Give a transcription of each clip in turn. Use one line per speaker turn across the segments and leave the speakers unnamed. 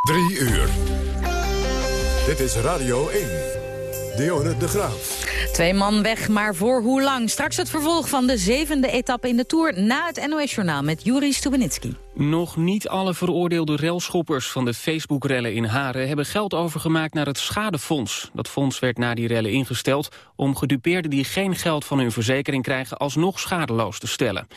Drie uur. Dit is Radio 1. Dionne de Graaf.
Twee man weg, maar voor hoe lang? Straks het vervolg van de zevende etappe in de Tour... na het NOS-journaal met Juri Stubenitski.
Nog niet alle veroordeelde relschoppers van de Facebook-rellen in Haren... hebben geld overgemaakt naar het Schadefonds. Dat fonds werd na die rellen ingesteld... om gedupeerden die geen geld van hun verzekering krijgen... alsnog schadeloos te stellen.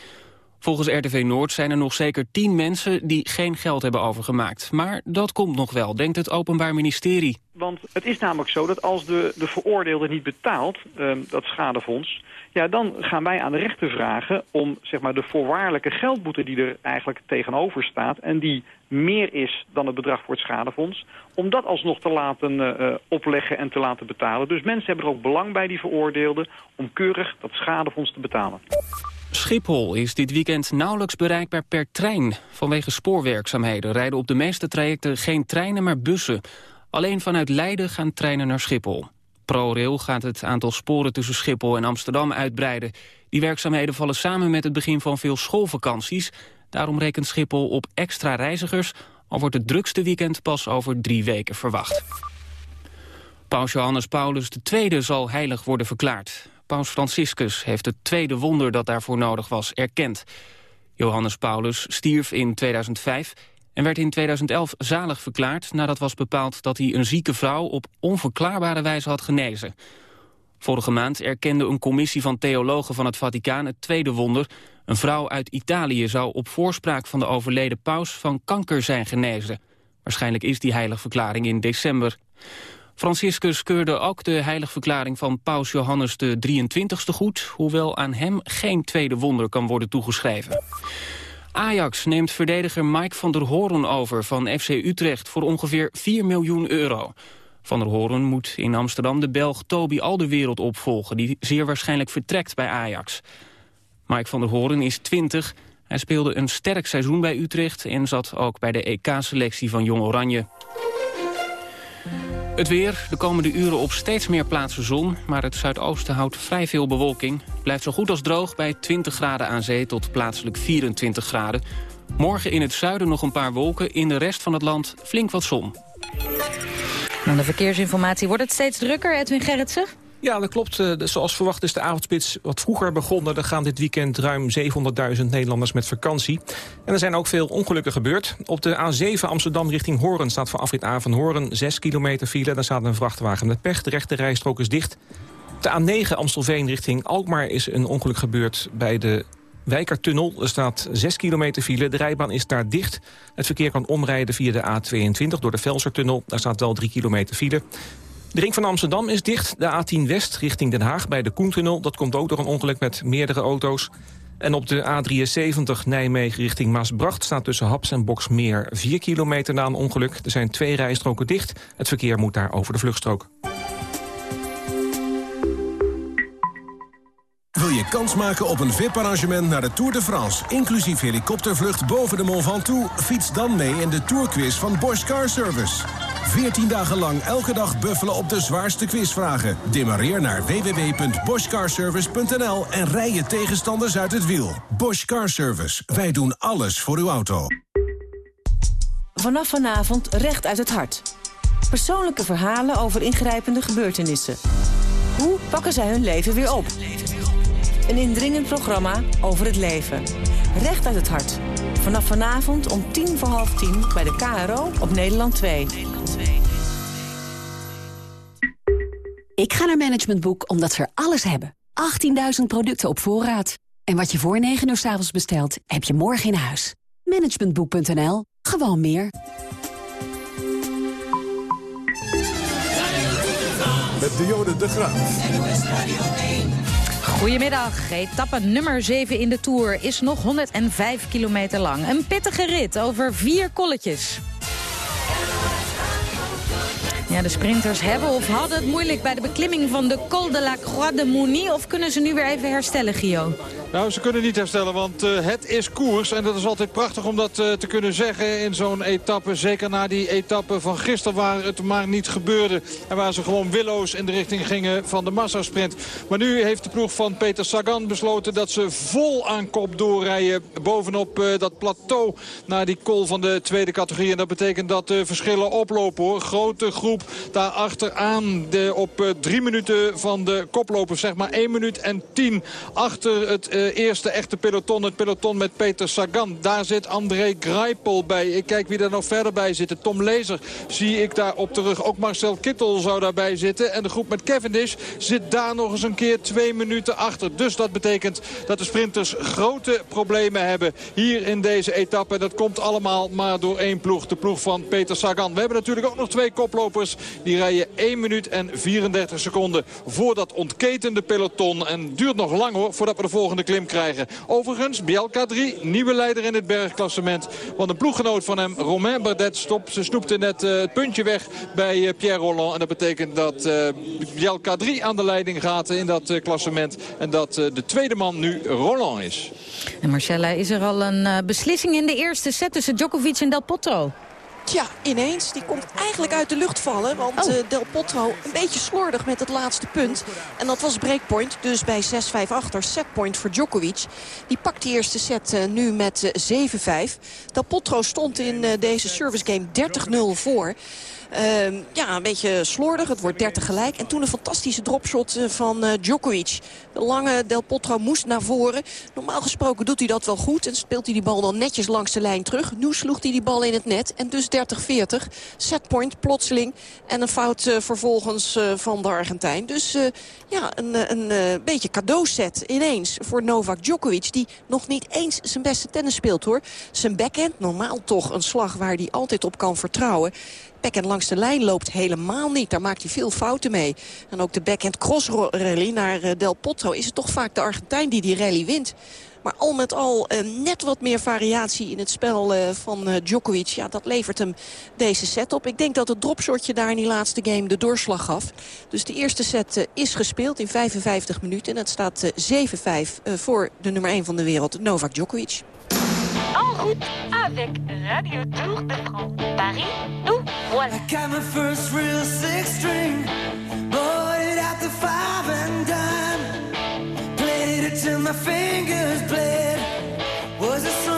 Volgens RTV Noord zijn er nog zeker tien mensen die geen geld hebben overgemaakt. Maar dat komt nog wel, denkt het Openbaar Ministerie.
Want het is namelijk zo dat als de, de veroordeelde niet betaalt, uh, dat schadefonds... ja, dan gaan wij aan de rechter vragen om zeg maar, de voorwaardelijke geldboete die er eigenlijk tegenover staat... en die meer is dan het bedrag voor het schadefonds... om dat alsnog te laten uh, opleggen en te laten betalen. Dus mensen hebben er ook belang bij, die veroordeelden... om keurig dat schadefonds te betalen.
Schiphol is dit weekend nauwelijks bereikbaar per trein. Vanwege spoorwerkzaamheden rijden op de meeste trajecten geen treinen, maar bussen. Alleen vanuit Leiden gaan treinen naar Schiphol. ProRail gaat het aantal sporen tussen Schiphol en Amsterdam uitbreiden. Die werkzaamheden vallen samen met het begin van veel schoolvakanties. Daarom rekent Schiphol op extra reizigers... al wordt het drukste weekend pas over drie weken verwacht. Paus Johannes Paulus II zal heilig worden verklaard. Paus Franciscus heeft het tweede wonder dat daarvoor nodig was erkend. Johannes Paulus stierf in 2005 en werd in 2011 zalig verklaard... nadat was bepaald dat hij een zieke vrouw op onverklaarbare wijze had genezen. Vorige maand erkende een commissie van theologen van het Vaticaan het tweede wonder. Een vrouw uit Italië zou op voorspraak van de overleden paus van kanker zijn genezen. Waarschijnlijk is die heiligverklaring in december. Franciscus keurde ook de heiligverklaring van paus Johannes de 23ste goed... hoewel aan hem geen tweede wonder kan worden toegeschreven. Ajax neemt verdediger Mike van der Hoorn over van FC Utrecht... voor ongeveer 4 miljoen euro. Van der Hoorn moet in Amsterdam de Belg Toby Alderwereld opvolgen... die zeer waarschijnlijk vertrekt bij Ajax. Mike van der Hoorn is 20... Hij speelde een sterk seizoen bij Utrecht... en zat ook bij de EK-selectie van Jong Oranje. Het weer, de komende uren op steeds meer plaatsen zon... maar het zuidoosten houdt vrij veel bewolking. blijft zo goed als droog bij 20 graden aan zee tot plaatselijk 24 graden. Morgen in het zuiden nog een paar wolken, in de rest van het land flink wat zon.
Aan de verkeersinformatie wordt het steeds drukker, Edwin Gerritsen.
Ja, dat klopt. Eh, zoals verwacht is de avondspits wat vroeger begonnen. Er gaan dit weekend ruim 700.000 Nederlanders met vakantie. En er zijn ook veel ongelukken gebeurd. Op de A7 Amsterdam richting Horen staat voor afrit A van Horen 6 kilometer file. Daar staat een vrachtwagen met pech. De rechte rijstrook is dicht. De A9 Amstelveen richting Alkmaar is een ongeluk gebeurd bij de Wijkertunnel. Er staat 6 kilometer file. De rijbaan is daar dicht. Het verkeer kan omrijden via de A22 door de Velsertunnel. Daar staat wel 3 kilometer file. De ring van Amsterdam is dicht. De A10 West richting Den Haag bij de Koentunnel. Dat komt ook door een ongeluk met meerdere auto's. En op de A73 Nijmegen richting Maasbracht... staat tussen Haps en Boksmeer 4 kilometer na een ongeluk. Er zijn twee rijstroken dicht. Het verkeer moet daar over de vluchtstrook.
Wil je kans maken op een VIP-arrangement naar de Tour de France... inclusief helikoptervlucht boven de Mont Ventoux? Fiets dan mee in de Tourquiz van Bosch Car Service. 14 dagen lang elke dag buffelen op de zwaarste quizvragen. Demareer naar www.boschcarservice.nl en rij je tegenstanders uit het wiel. Bosch Car Service. Wij doen alles voor uw auto.
Vanaf vanavond recht uit het hart. Persoonlijke verhalen over ingrijpende gebeurtenissen. Hoe pakken zij hun leven weer op? Een indringend programma over het leven. Recht uit het hart. Vanaf vanavond om tien voor half tien bij de KRO op Nederland 2.
Ik ga naar Management Boek omdat ze er alles hebben. 18.000 producten op voorraad. En wat je voor 9 uur s avonds bestelt, heb je morgen in huis. Managementboek.nl. Gewoon meer.
Met Dionne de Graaf.
Goedemiddag. Etappe nummer 7 in de Tour is nog 105 kilometer lang. Een pittige rit over vier kolletjes. Ja, de sprinters hebben of hadden het moeilijk bij de beklimming van de Col de la Croix de Mouny. Of kunnen ze nu weer even herstellen, Gio?
Nou, ze kunnen niet herstellen, want uh, het is koers. En dat is altijd prachtig om dat uh, te kunnen zeggen in zo'n etappe. Zeker na die etappe van gisteren waar het maar niet gebeurde. En waar ze gewoon willoos in de richting gingen van de massasprint. Maar nu heeft de ploeg van Peter Sagan besloten dat ze vol aan kop doorrijden. Bovenop uh, dat plateau naar die col van de tweede categorie. En dat betekent dat de verschillen oplopen hoor. Grote groep daar achteraan. De, op drie minuten van de koplopers. Zeg maar 1 minuut en 10 achter het eerste echte peloton. Het peloton met Peter Sagan. Daar zit André Greipel bij. Ik kijk wie er nog verder bij zit. Tom Lezer zie ik daar op terug. Ook Marcel Kittel zou daarbij zitten. En de groep met Cavendish zit daar nog eens een keer twee minuten achter. Dus dat betekent dat de sprinters grote problemen hebben hier in deze etappe. Dat komt allemaal maar door één ploeg. De ploeg van Peter Sagan. We hebben natuurlijk ook nog twee koplopers. Die rijden 1 minuut en 34 seconden voor dat ontketende peloton. En duurt nog lang hoor voordat we de volgende klim krijgen. Overigens, Bielka 3, nieuwe leider in het bergklassement. Want een ploeggenoot van hem, Romain Bardet, stop. Ze snoepte net uh, het puntje weg bij uh, Pierre Rolland. En dat betekent dat uh, Bielka 3 aan de leiding gaat in dat klassement. En dat de tweede man nu Roland is.
En Marcella, is er al een beslissing in de eerste set tussen Djokovic en Del Potro?
Tja, ineens. Die komt eigenlijk uit de lucht vallen. Want oh. uh, Del Potro een beetje slordig met het laatste punt. En dat was breakpoint. Dus bij 6-5 achter. Setpoint voor Djokovic. Die pakt die eerste set uh, nu met uh, 7-5. Del Potro stond in deze service game 30-0 voor. Uh, ja, een beetje slordig. Het wordt 30 gelijk. En toen een fantastische dropshot uh, van uh, Djokovic. De lange Del Potro moest naar voren. Normaal gesproken doet hij dat wel goed. En speelt hij die bal dan netjes langs de lijn terug. Nu sloeg hij die bal in het net. En dus 30-40. Setpoint, plotseling. En een fout uh, vervolgens van de Argentijn. Dus ja, een, een beetje cadeauset ineens voor Novak Djokovic. Die nog niet eens zijn beste tennis speelt hoor. Zijn backhand, normaal toch een slag waar hij altijd op kan vertrouwen backhand langs de lijn loopt helemaal niet. Daar maakt hij veel fouten mee. En ook de backhand cross rally naar eh, Del Potro is het toch vaak de Argentijn die die rally wint. Maar al met al uh, net wat meer variatie in het spel uh, van uh, Djokovic. Ja, dat levert hem deze set op. Ik denk dat het dropshotje daar in die laatste game de doorslag gaf. Dus de eerste set is gespeeld in 55 minuten. En het staat 7-5 voor de nummer 1 van de wereld, Novak Djokovic.
En route avec Radio Tour de France. Paris, nous voilà. I got my first real six string, bought it at the five and dime, played it till my fingers bled. Was a summer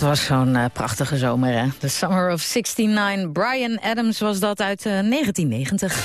Het was zo'n uh, prachtige zomer, hè? The Summer of 69. Brian Adams was dat uit uh, 1990.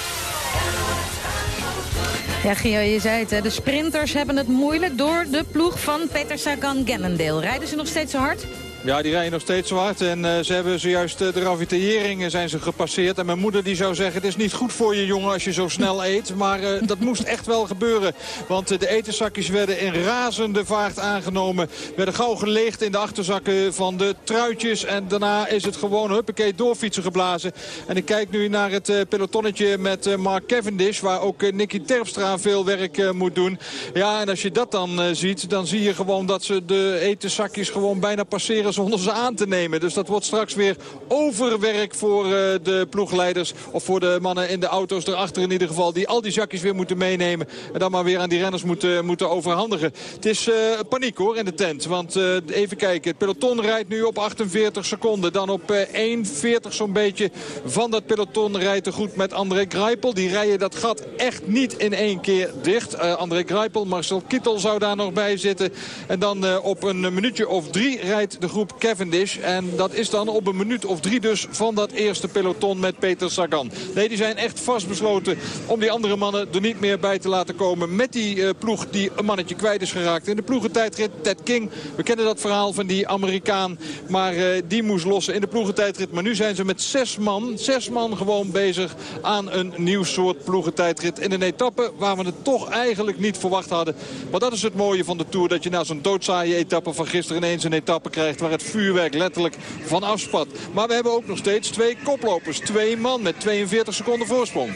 Ja, Gio, je zei het, hè? de sprinters hebben het moeilijk door de ploeg van Peter Sagan-Gennendale. Rijden ze nog steeds zo hard?
Ja, die rijden nog steeds zo hard. En uh, ze hebben zojuist uh, de ravitailleringen zijn ze gepasseerd. En mijn moeder die zou zeggen, het is niet goed voor je jongen als je zo snel eet. Maar dat moest echt wel gebeuren. Want de etenzakjes werden in razende vaart aangenomen. Werden gauw geleegd in de achterzakken van de truitjes. En daarna is het gewoon huppakee doorfietsen geblazen. En ik kijk nu naar het pelotonnetje met Mark Cavendish. Waar ook Nicky Terpstra veel werk moet doen. Ja, en als je dat dan ziet, dan zie je gewoon dat ze de etenzakjes gewoon bijna passeren zonder ze aan te nemen. Dus dat wordt straks weer overwerk voor uh, de ploegleiders. Of voor de mannen in de auto's erachter in ieder geval. Die al die zakjes weer moeten meenemen. En dan maar weer aan die renners moeten, moeten overhandigen. Het is uh, paniek hoor in de tent. Want uh, even kijken. Het peloton rijdt nu op 48 seconden. Dan op 1,40 zo'n beetje van dat peloton rijdt er goed met André Greipel. Die rijden dat gat echt niet in één keer dicht. André Greipel, Marcel Kittel zou daar nog bij zitten. En dan op een minuutje of drie rijdt de groep Cavendish. En dat is dan op een minuut of drie dus van dat eerste peloton met Peter Sagan. Nee, die zijn echt vastbesloten om die andere mannen er niet meer bij te laten komen. Met die uh, ploeg die een mannetje kwijt is geraakt. In de ploegentijdrit Ted King. We kennen dat verhaal van die Amerikaan. Maar uh, die moest lossen in de ploegentijdrit. Maar nu zijn ze met zes man, zes man gewoon bezig aan een nieuw soort ploegentijdrit. In een etappe waar we het toch eigenlijk niet verwacht hadden. Maar dat is het mooie van de Tour. Dat je na zo'n doodzaaie etappe van gisteren ineens een etappe krijgt waar het vuurwerk letterlijk van afspat. Maar we hebben ook nog steeds twee koplopers. Twee man met 42 seconden voorsprong.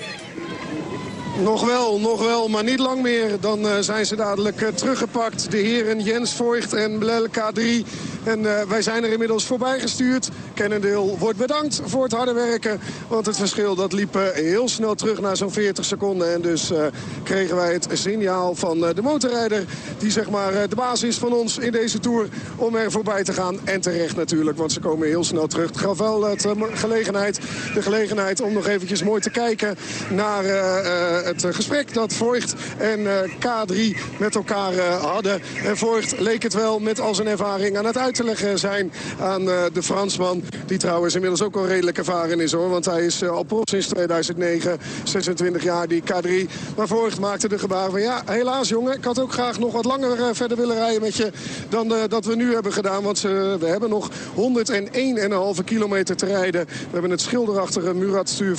Nog wel, nog wel, maar niet lang meer. Dan uh, zijn ze dadelijk uh, teruggepakt. De heren Jens Voigt en Blel K3. En uh, wij zijn er inmiddels voorbij gestuurd. Cannondale wordt bedankt voor het harde werken. Want het verschil dat liep heel snel terug naar zo'n 40 seconden. En dus kregen wij het signaal van de motorrijder. Die zeg maar de baas is van ons in deze Tour. Om er voorbij te gaan. En terecht natuurlijk, want ze komen heel snel terug. Het gaf wel het, gelegenheid, de gelegenheid om nog eventjes mooi te kijken naar het gesprek dat Voigt en K3 met elkaar hadden. En Voigt leek het wel met al zijn ervaring aan het uit te leggen zijn aan de Fransman. Die trouwens inmiddels ook al redelijk ervaren is hoor. Want hij is al pro sinds 2009, 26 jaar die K3. Maar Voigt maakte de gebaar van ja, helaas jongen. Ik had ook graag nog wat langer verder willen rijden met je dan dat we nu hebben gedaan. Want we hebben nog 101,5 kilometer te rijden. We hebben het schilderachtige Murat Stuur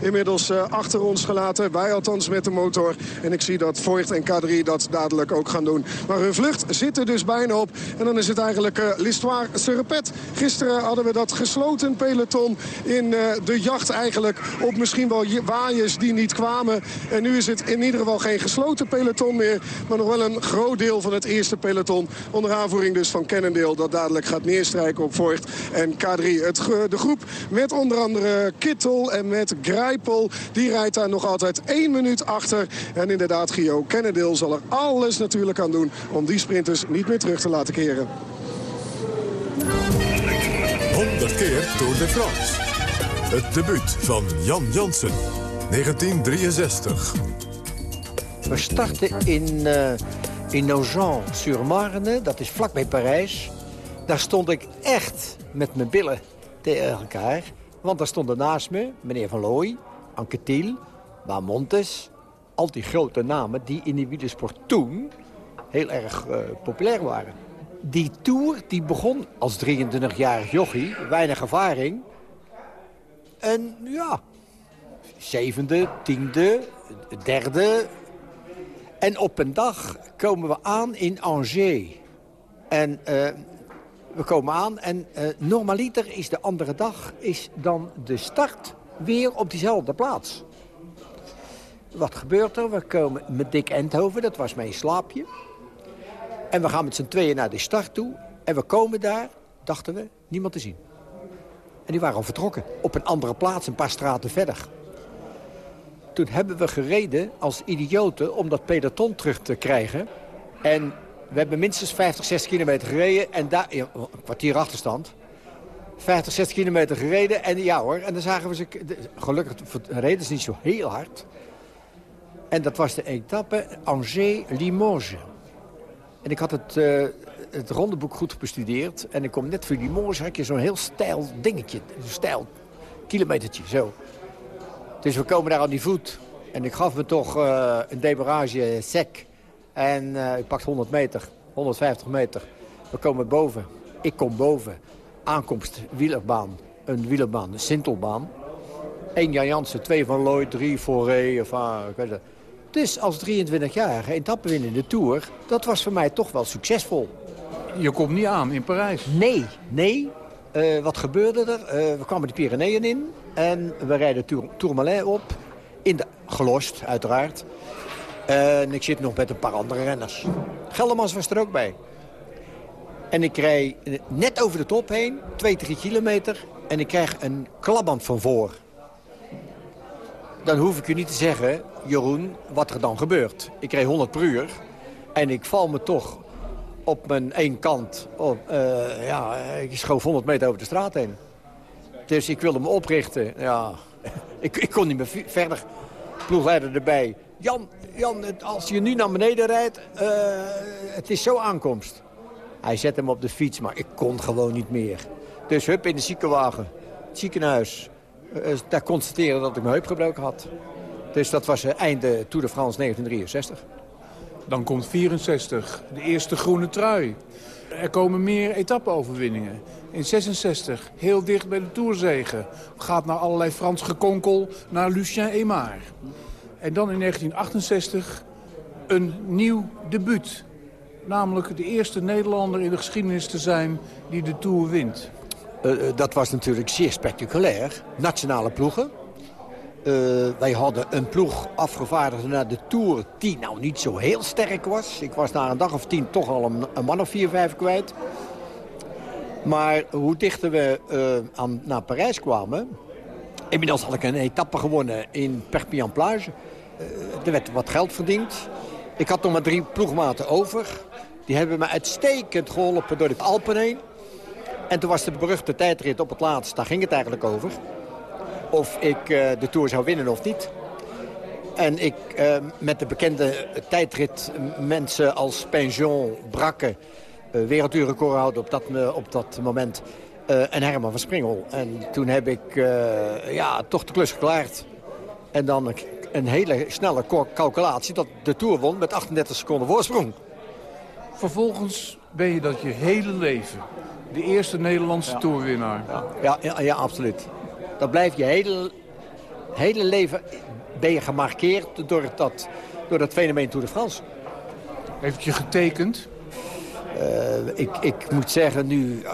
inmiddels achter ons gelaten. Wij althans met de motor. En ik zie dat Voigt en K3 dat dadelijk ook gaan doen. Maar hun vlucht zit er dus bijna op. En dan is het eigenlijk uh, l'histoire se. Gisteren hadden we dat gesloten peloton in uh, de jacht eigenlijk op misschien wel waaiers die niet kwamen. En nu is het in ieder geval geen gesloten peloton meer. Maar nog wel een groot deel van het eerste peloton. Onder aanvoering dus van Cannondale dat dadelijk gaat neerstrijken op Voigt en K3. Het, de groep met onder andere Kittel en met Grijpel. Die rijdt daar nog altijd één minuut achter. En inderdaad, Gio Kennedale zal er alles natuurlijk aan doen... om die sprinters niet meer terug te laten keren.
100 keer Tour de France. Het debuut van Jan Jansen. 1963.
We starten in, uh, in Nogent-sur-Marne. Dat is vlakbij Parijs. Daar stond ik echt met mijn billen tegen elkaar. Want daar stonden naast me meneer Van Looy, maar Montes, al die grote namen die in die wielersport toen heel erg uh, populair waren. Die Tour die begon als 23-jarig jochie, weinig ervaring. En ja, zevende, tiende, derde. En op een dag komen we aan in Angers. En uh, we komen aan en uh, normaliter is de andere dag is dan de start weer op diezelfde plaats. Wat gebeurt er? We komen met Dick Endhoven, dat was mijn slaapje. En we gaan met z'n tweeën naar de start toe. En we komen daar, dachten we, niemand te zien. En die waren al vertrokken. Op een andere plaats, een paar straten verder. Toen hebben we gereden als idioten om dat peloton terug te krijgen. En we hebben minstens 50, 60 kilometer gereden. En daar, een kwartier achterstand. 50, 60 kilometer gereden. En ja hoor, en dan zagen we ze... Gelukkig reden ze niet zo heel hard. En dat was de etappe Angers-Limoges. En ik had het, uh, het rondeboek goed bestudeerd. En ik kom net voor mooie heb je zo'n heel stijl dingetje. Een stijl kilometertje, zo. Dus we komen daar aan die voet. En ik gaf me toch uh, een demarage sec. En uh, ik pak 100 meter, 150 meter. We komen boven. Ik kom boven. Aankomst wielerbaan. Een wielerbaan, een Sintelbaan. Eén Jan Jansen, twee Van Looy, drie Foré. Of, ah, ik weet het. Dus als 23-jarige etappe winnen in de Tour... dat was voor mij toch wel succesvol.
Je komt niet aan in Parijs?
Nee, nee. Uh, wat gebeurde er? Uh, we kwamen de Pyreneeën in en we rijden Tour Tourmalet op. In de, gelost, uiteraard. En ik zit nog met een paar andere renners. Geldermans was er ook bij. En ik rij net over de top heen, 2, 3 kilometer. En ik krijg een klapband van voor. Dan hoef ik u niet te zeggen, Jeroen, wat er dan gebeurt. Ik reed 100 per uur. En ik val me toch op mijn één kant. Op, uh, ja, ik schoof 100 meter over de straat heen. Dus ik wilde me oprichten. Ja, ik, ik kon niet meer verder. Ploegleider erbij. Jan, Jan, als je nu naar beneden rijdt, uh, het is zo aankomst. Hij zet hem op de fiets, maar ik kon gewoon niet meer. Dus hup in de ziekenwagen, het ziekenhuis. Uh, daar constateren dat ik mijn heup gebroken had. Dus dat was einde Tour de France 1963.
Dan komt 64, de eerste groene trui. Er komen meer etappe-overwinningen. In 66, heel dicht bij de Tourzegen. Gaat naar allerlei Frans gekonkel naar Lucien Aymar. En dan in 1968 een nieuw debuut. Namelijk de eerste Nederlander in de geschiedenis te zijn die de Tour wint.
Uh, dat was natuurlijk zeer spectaculair. Nationale ploegen. Uh, wij hadden een ploeg afgevaardigd naar de Tour die nou niet zo heel sterk was. Ik was na een dag of tien toch al een, man of vier, vijf kwijt. Maar hoe dichter we uh, aan, naar Parijs kwamen... Inmiddels had ik een etappe gewonnen in Perpignan Plage. Uh, er werd wat geld verdiend. Ik had nog maar drie ploegmaten over. Die hebben me uitstekend geholpen door de Alpen heen. En toen was de beruchte tijdrit op het laatst. Daar ging het eigenlijk over of ik uh, de Tour zou winnen of niet. En ik uh, met de bekende tijdrit mensen als Pension, Brakke... Uh, werelduurrecord houden op dat, op dat moment. en Herman van Springel. En toen heb ik ja, toch de klus geklaard. En dan een hele snelle calculatie dat de Tour won met 38 seconden voorsprong.
Vervolgens ben je dat je hele leven de eerste Nederlandse ja. Tourwinnaar.
Ja, ja, ja, absoluut. Dan blijf je hele, hele leven ben je gemarkeerd door dat, door dat fenomeen Tour de France.
Heeft je getekend?
Uh, ik, ik moet zeggen, nu uh,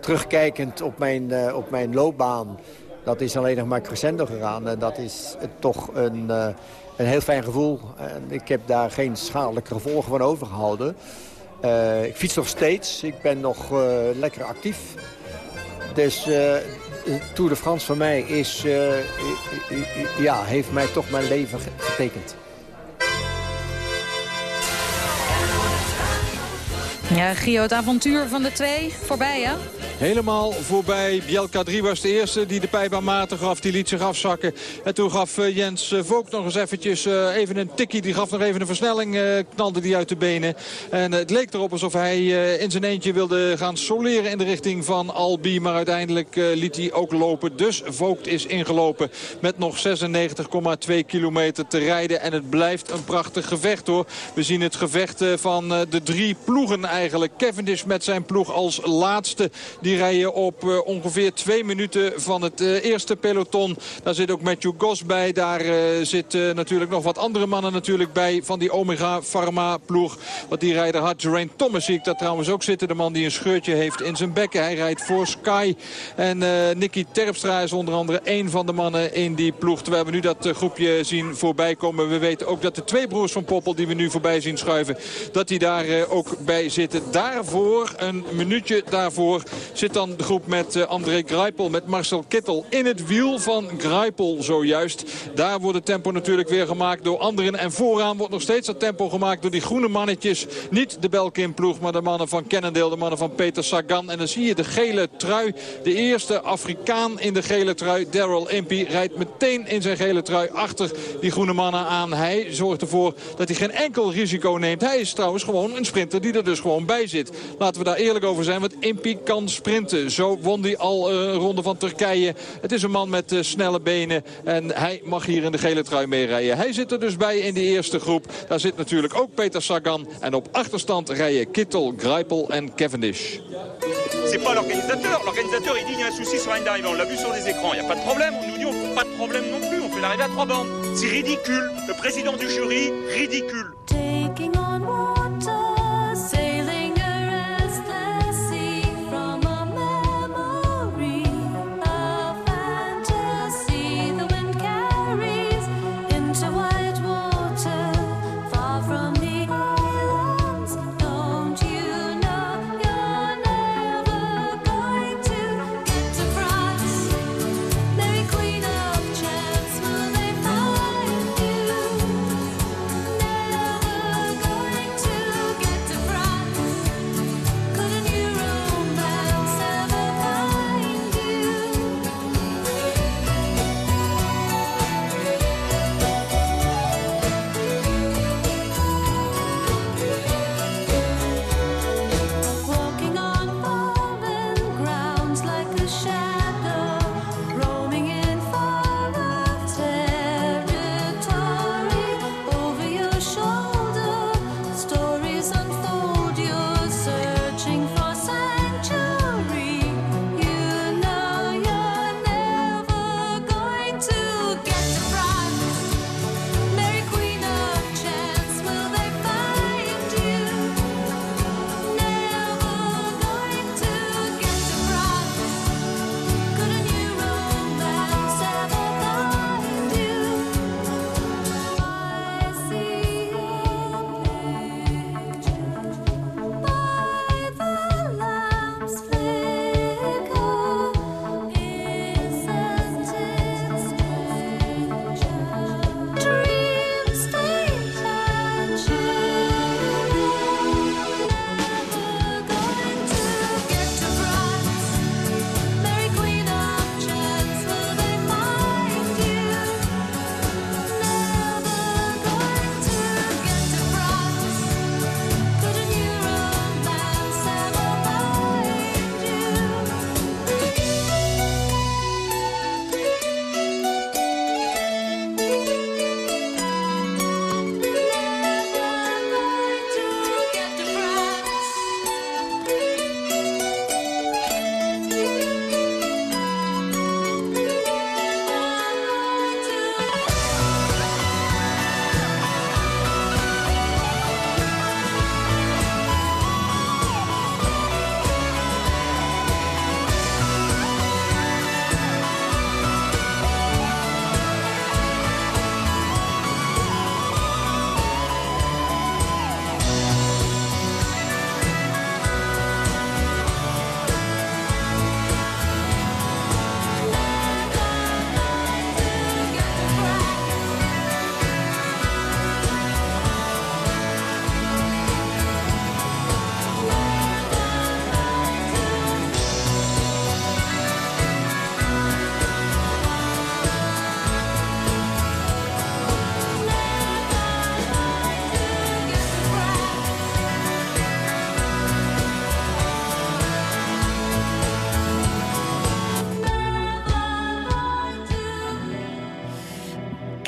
terugkijkend op mijn, uh, op mijn loopbaan... dat is alleen nog maar crescendo gegaan. En dat is toch een, een heel fijn gevoel. En ik heb daar geen schadelijke gevolgen van overgehouden. ik fiets nog steeds. Ik ben nog lekker actief. Dus Tour de France voor mij is, uh, ja, heeft mij toch mijn leven getekend.
Ja, Gio, het avontuur van de twee voorbij, hè?
Helemaal voorbij. Bjelka 3 was de eerste die de pijp gaf. Die liet zich afzakken. En toen gaf uh, Jens uh, Vogt nog eens eventjes uh, even een tikkie. Die gaf nog even een versnelling. knalde die uit de benen. En het leek erop alsof hij in zijn eentje wilde gaan soleren in de richting van Albi. Maar uiteindelijk liet hij ook lopen. Dus Vogt is ingelopen met nog 96,2 kilometer te rijden. En het blijft een prachtig gevecht hoor. We zien het gevecht van de drie ploegen eigenlijk. Cavendish met zijn ploeg als laatste. Die rijden op uh, ongeveer twee minuten van het uh, eerste peloton. Daar zit ook Matthew Goss bij. Daar uh, zitten natuurlijk nog wat andere mannen natuurlijk bij van die Omega Pharma ploeg. Want die rijder had. Geraint Thomas zie ik daar trouwens ook zitten. De man die een scheurtje heeft in zijn bekken. Hij rijdt voor Sky. En Nicky Terpstra is onder andere één van de mannen in die ploeg. Terwijl we nu dat groepje zien voorbij komen. We weten ook dat de twee broers van Poppel die we nu voorbij zien schuiven. Dat die daar ook bij zitten. Daarvoor, een minuutje daarvoor zit dan de groep met uh, André Greipel, met Marcel Kittel in het wiel van Greipel zojuist. Daar wordt het tempo natuurlijk weer gemaakt door anderen. En vooraan wordt nog steeds dat tempo gemaakt door die groene mannetjes. Niet de Belkin ploeg, maar de mannen van Cannondale, de mannen van Peter Sagan. En dan zie je de gele trui, de eerste Afrikaan in de gele trui. Daryl Impey rijdt meteen in zijn gele trui achter die groene mannen aan. Hij zorgt ervoor dat hij geen enkel risico neemt. Hij is trouwens gewoon een sprinter die er dus gewoon bij zit. Laten we daar eerlijk over zijn, want Impey kan sprinten. Zo won hij al een ronde van Turkije. Het is een man met uh, snelle benen en hij mag hier in de gele trui meerijden. Hij zit er dus bij in de eerste groep. Daar zit natuurlijk ook Peter Sagan. En op achterstand rijden Kittel, Greipel en Cavendish.
C'est pas l'organisateur. L'organisateur, il dit il y a un souci sur une d'arrivée. On l'a vu sur les écrans. Il n'y a pas de problème. On nous dit on, pas de problème non plus. On fait l'arrivée à trois bandes. C'est ridicule. Le président du jury, ridicule.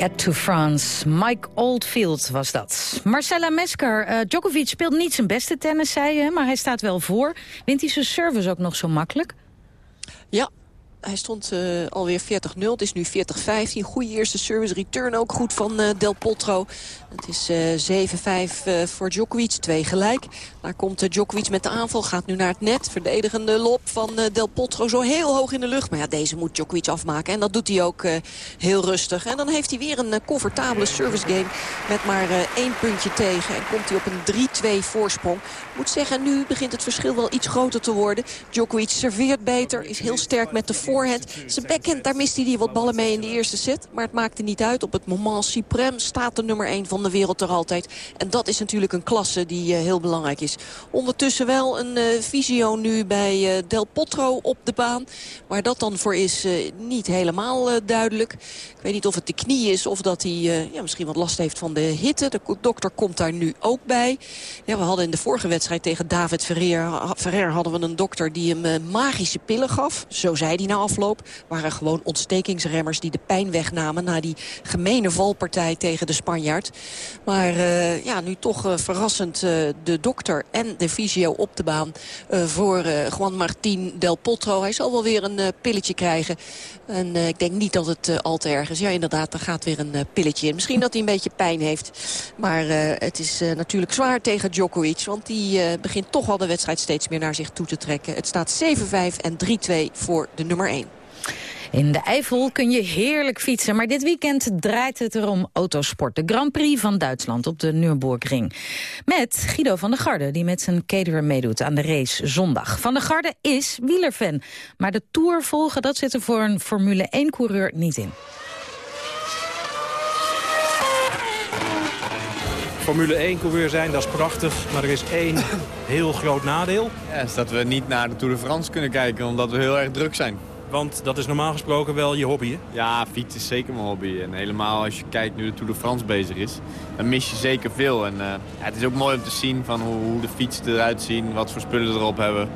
Get to France.
Mike Oldfield was dat. Marcella Mesker. eh, Djokovic speelt niet zijn beste tennis, zei je, maar hij staat wel voor. Wint hij zijn service ook nog zo makkelijk?
Ja, hij stond uh, alweer 40-0. Het is nu 40-15. Goede eerste service return ook goed van uh, Del Potro. Het is uh, 7-5 voor Djokovic. Twee gelijk. Daar komt Djokovic met de aanval. Gaat nu naar het net. Verdedigende lop van Del Potro. Zo heel hoog in de lucht. Maar ja, deze moet Djokovic afmaken. En dat doet hij ook heel rustig. En dan heeft hij weer een comfortabele service game. Met maar één puntje tegen. En komt hij op een 3-2 voorsprong. Moet zeggen, nu begint het verschil wel iets groter te worden. Djokovic serveert beter. Is heel sterk met de Zijn backhand, daar mist hij wat ballen mee in de eerste set. Maar het maakte niet uit. Op het moment suprem staat de nummer 1 van de wereld er altijd. En dat is natuurlijk een klasse die uh, heel belangrijk is. Ondertussen wel een uh, visio nu bij uh, Del Potro op de baan. Waar dat dan voor is, niet helemaal duidelijk. Ik weet niet of het de knie is of dat hij ja, misschien wat last heeft van de hitte. De dokter komt daar nu ook bij. Ja, we hadden in de vorige wedstrijd tegen David Ferrer, Ferrer hadden we een dokter die hem magische pillen gaf. Zo zei hij na afloop. Waren gewoon ontstekingsremmers die de pijn wegnamen... na die gemene valpartij tegen de Spanjaard. Maar uh, ja, nu toch uh, verrassend uh, de dokter en de fysio op de baan... voor Juan Martín Del Potro. Hij zal wel weer een pilletje krijgen. En ik denk niet dat het al te erg is. Ja, inderdaad, er gaat weer een pilletje in. Misschien dat hij een beetje pijn heeft. Maar het is natuurlijk zwaar tegen Djokovic. Want die begint toch wel de wedstrijd steeds meer naar zich toe te trekken. Het staat 7-5 en 3-2 voor de nummer 1.
In de Eifel kun je heerlijk fietsen, maar dit weekend draait het er om autosport. De Grand Prix van Duitsland op de Nürburgring. Met Guido van der Garde, die met zijn caterer meedoet aan de race zondag. Van der Garde is wielerfan, maar de Tour volgen, dat zit er voor een Formule 1-coureur niet in.
Formule 1-coureur zijn, dat is prachtig. Maar er is één heel groot nadeel.
Ja, is dat we niet naar de Tour de France kunnen kijken, omdat we heel erg druk zijn.
Want dat is normaal gesproken wel je hobby, hè?
Ja, fietsen is zeker mijn hobby. En helemaal als je kijkt nu de Tour de France bezig is, dan mis je zeker veel. En uh, ja, het is ook mooi om te zien van hoe, hoe de fietsen eruit zien, wat voor spullen erop hebben.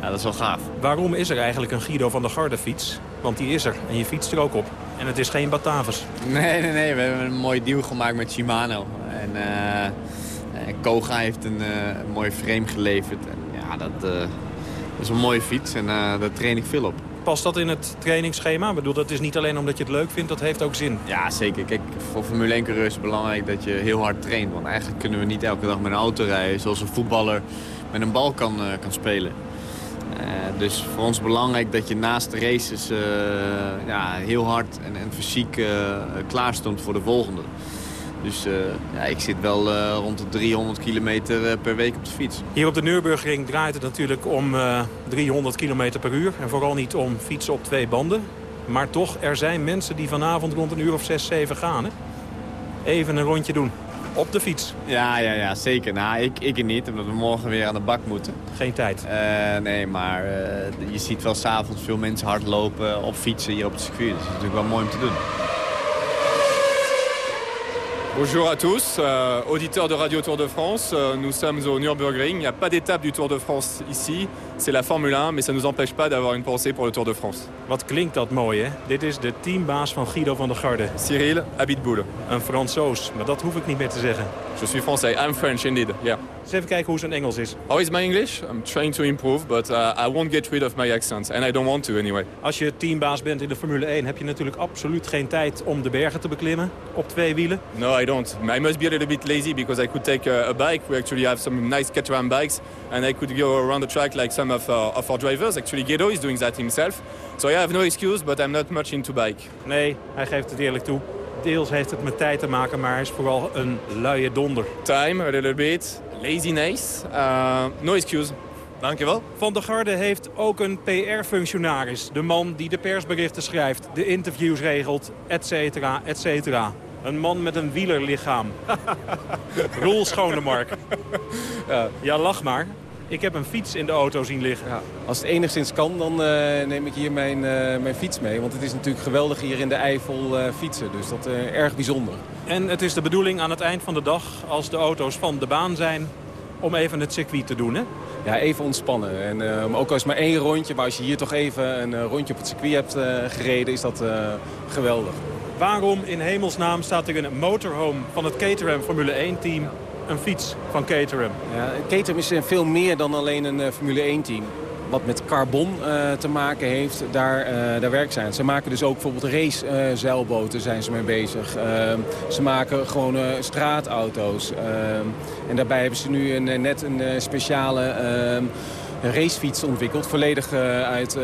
Ja, dat is wel gaaf.
Waarom is er eigenlijk een Guido van der Garde fiets? Want die is er en je fietst er ook op. En het is geen Batavus.
Nee, nee, nee. We hebben een mooi deal gemaakt met Shimano. En uh, Koga heeft een, uh, een mooie frame geleverd. En ja, dat, uh, dat, is een mooie fiets en daar train ik veel op.
Past dat in het trainingsschema? Bedoel, dat is niet alleen omdat je het leuk vindt, dat heeft ook zin.
Ja, zeker. Kijk, voor Formule 1 coureurs is het belangrijk dat je heel hard traint. Want eigenlijk kunnen we niet elke dag met een auto rijden zoals een voetballer met een bal kan, kan spelen. Uh, dus voor ons belangrijk dat je naast de races uh, ja, heel hard en, en fysiek klaar stond voor de volgende. Dus ja, ik zit wel rond de 300 kilometer per week op de fiets.
Hier op de Nürburgring draait het natuurlijk om 300 kilometer per uur. En vooral niet om fietsen op twee banden. Maar toch, er zijn mensen die vanavond rond een uur of 6, 7 gaan. Hè? Even een rondje doen op de fiets.
Ja, ja, ja zeker. Nou, ik, ik niet, omdat we morgen weer aan de bak moeten.
Geen tijd?
Uh, nee, maar uh, je ziet wel s'avonds veel mensen hardlopen op fietsen hier op het circuit. Dus dat is natuurlijk wel mooi om te doen.
Bonjour à tous, euh, auditeurs de Radio Tour de France. Euh, nous sommes au Nürburgring. Il n'y a pas d'étape du Tour de France ici. C'est la Formule 1, mais ça ne nous empêche pas d'avoir une pensée pour le Tour de France.
Wat klinkt dat mooi, hè? Dit is de teambaas van Guido van der Garde.
Cyril Abitboul.
Een Fransoos, maar dat hoef ik niet meer te zeggen.
Je suis français. I'm French indeed, yeah.
Eens even kijken hoe zijn Engels is.
How is my English? I'm trying to improve, but uh, I won't get rid of my accent. And I don't want to anyway.
Als je teambaas bent in de Formule 1, heb je natuurlijk absoluut geen tijd om de bergen te beklimmen op twee wielen.
No, I don't. I must be a little bit lazy because I could take a, a bike. We actually have some nice Caterham bikes. And I could go around the track like some of, of our drivers. Actually, Guido is doing that himself. So yeah, I have no excuse, but I'm not much into bike.
Nee, hij geeft het eerlijk toe. Deels heeft het met tijd te maken, maar hij is vooral een luie donder.
Time, a little bit. Laziness. Uh, no excuse. Dankjewel.
Van der Garde heeft ook een PR-functionaris. De man die de persberichten schrijft, de interviews regelt, et cetera, et cetera. Een man met een wielerlichaam. Roel Schonemark. Ja. ja, lach maar. Ik heb een fiets in de auto zien liggen. Ja,
als het enigszins kan, dan uh, neem ik hier mijn, uh, mijn fiets mee. Want het is natuurlijk geweldig hier in de Eifel uh, fietsen. Dus dat is erg bijzonder.
En het is de bedoeling aan het eind van de dag, als de auto's van de baan zijn... om even het circuit te doen, hè?
Ja, even ontspannen. En ook als maar één rondje, maar als je hier toch even een rondje op het circuit hebt gereden... is dat geweldig.
Waarom in hemelsnaam staat er in het motorhome van het Caterham Formule 1-team een fiets van Caterham.
Ja, Caterham is veel meer dan alleen een Formule 1-team. wat met carbon te maken heeft, daar, daar werk zijn. Ze maken dus ook bijvoorbeeld race zeilboten zijn ze mee bezig. Ehm, ze maken gewoon straatauto's. Ehm, en daarbij hebben ze nu een, net een speciale ehm, racefiets ontwikkeld. Volledig uit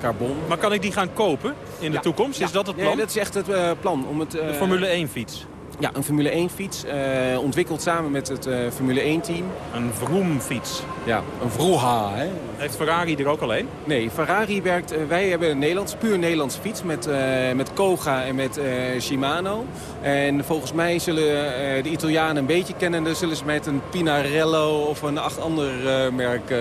carbon.
Maar kan ik die gaan kopen in de toekomst? Is dat het plan?
Ja, dat is echt het plan. Om het,
de Formule 1 fiets?
Ja, een Formule 1 fiets. Uh, ontwikkeld samen met het uh, Formule 1 team.
Een Vroom fiets.
Ja, een Vroha. Hè?
Heeft Ferrari er ook alleen?
Nee, Ferrari werkt... Uh, wij hebben een Nederlands, puur Nederlandse fiets met, met Koga en met Shimano. En volgens mij zullen de Italianen een beetje kennen. zullen ze met een Pinarello of een acht ander merk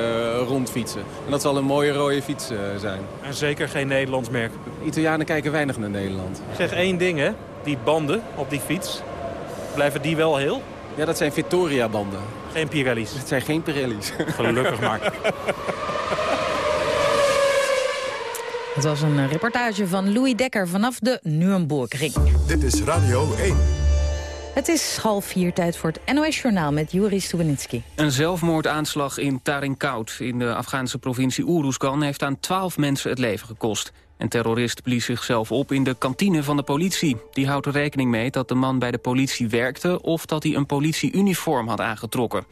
rondfietsen. En dat zal een mooie rode fiets zijn.
En zeker geen Nederlands merk?
Italianen kijken weinig naar Nederland.
Zeg één ding, hè? die banden op die fiets, blijven die wel heel?
Ja, dat zijn Vittoria-banden.
Geen Pirelli's?
Het zijn geen Pirelli's.
Gelukkig maar.
Het was een reportage van Louis Dekker vanaf de Nurembergring.
Dit is Radio 1.
Het is half vier tijd voor het NOS-journaal met Juri Stubenitski.
Een zelfmoordaanslag in Tarinkout in de Afghaanse provincie Uruzgan... heeft aan twaalf mensen het leven gekost. Een terrorist blies zichzelf op in de kantine van de politie. Die houdt er rekening mee dat de man bij de politie werkte... of dat hij een politieuniform had aangetrokken.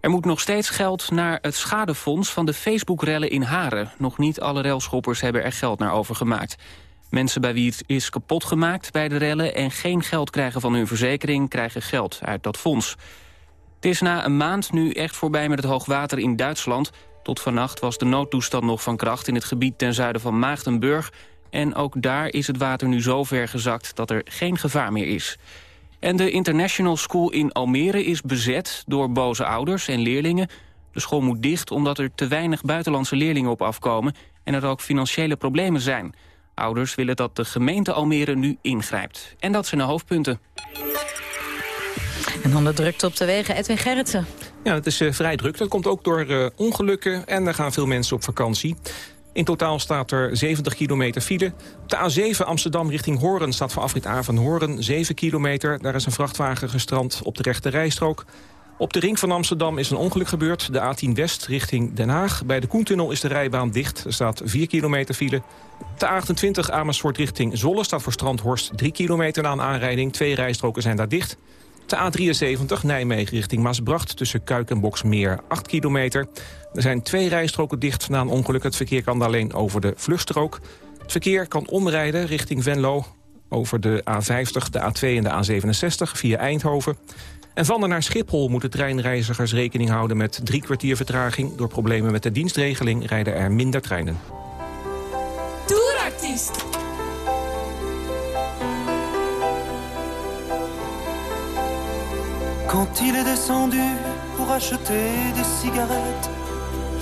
Er moet nog steeds geld naar het schadefonds van de Facebook-rellen in Haren. Nog niet alle relschoppers hebben er geld naar overgemaakt. Mensen bij wie het is kapotgemaakt bij de rellen... en geen geld krijgen van hun verzekering, krijgen geld uit dat fonds. Het is na een maand nu echt voorbij met het hoogwater in Duitsland... Tot vannacht was de noodtoestand nog van kracht in het gebied ten zuiden van Maagdenburg. En ook daar is het water nu zo ver gezakt dat er geen gevaar meer is. En de International School in Almere is bezet door boze ouders en leerlingen. De school moet dicht omdat er te weinig buitenlandse leerlingen op afkomen... en er ook financiële problemen zijn. Ouders willen dat de gemeente Almere nu ingrijpt. En dat zijn de hoofdpunten.
En dan de drukte op de wegen, Edwin Gerritsen.
Ja, het is uh, vrij druk. Dat komt ook door uh, ongelukken en er gaan veel mensen op vakantie. In totaal staat er 70 kilometer file. Op de A7 Amsterdam richting Horen staat voor afrit A van Horen 7 kilometer. Daar is een vrachtwagen gestrand op de rechte rijstrook. Op de ring van Amsterdam is een ongeluk gebeurd. De A10 West richting Den Haag. Bij de Koentunnel is de rijbaan dicht. Er staat 4 kilometer file. De A28 Amersfoort richting Zolle staat voor Strandhorst 3 kilometer na een aanrijding. Twee rijstroken zijn daar dicht. De A73 Nijmegen richting Maasbracht tussen Kuik en Boksmeer 8 kilometer. Er zijn twee rijstroken dicht na een ongeluk. Het verkeer kan alleen over de vluchtstrook. Het verkeer kan omrijden richting Venlo over de A50, de A2 en de A67 via Eindhoven. En van en naar Schiphol moeten treinreizigers rekening houden met drie kwartier vertraging. Door problemen met de dienstregeling rijden er minder treinen. Toerartiest
Quand il est descendu pour acheter des cigarettes,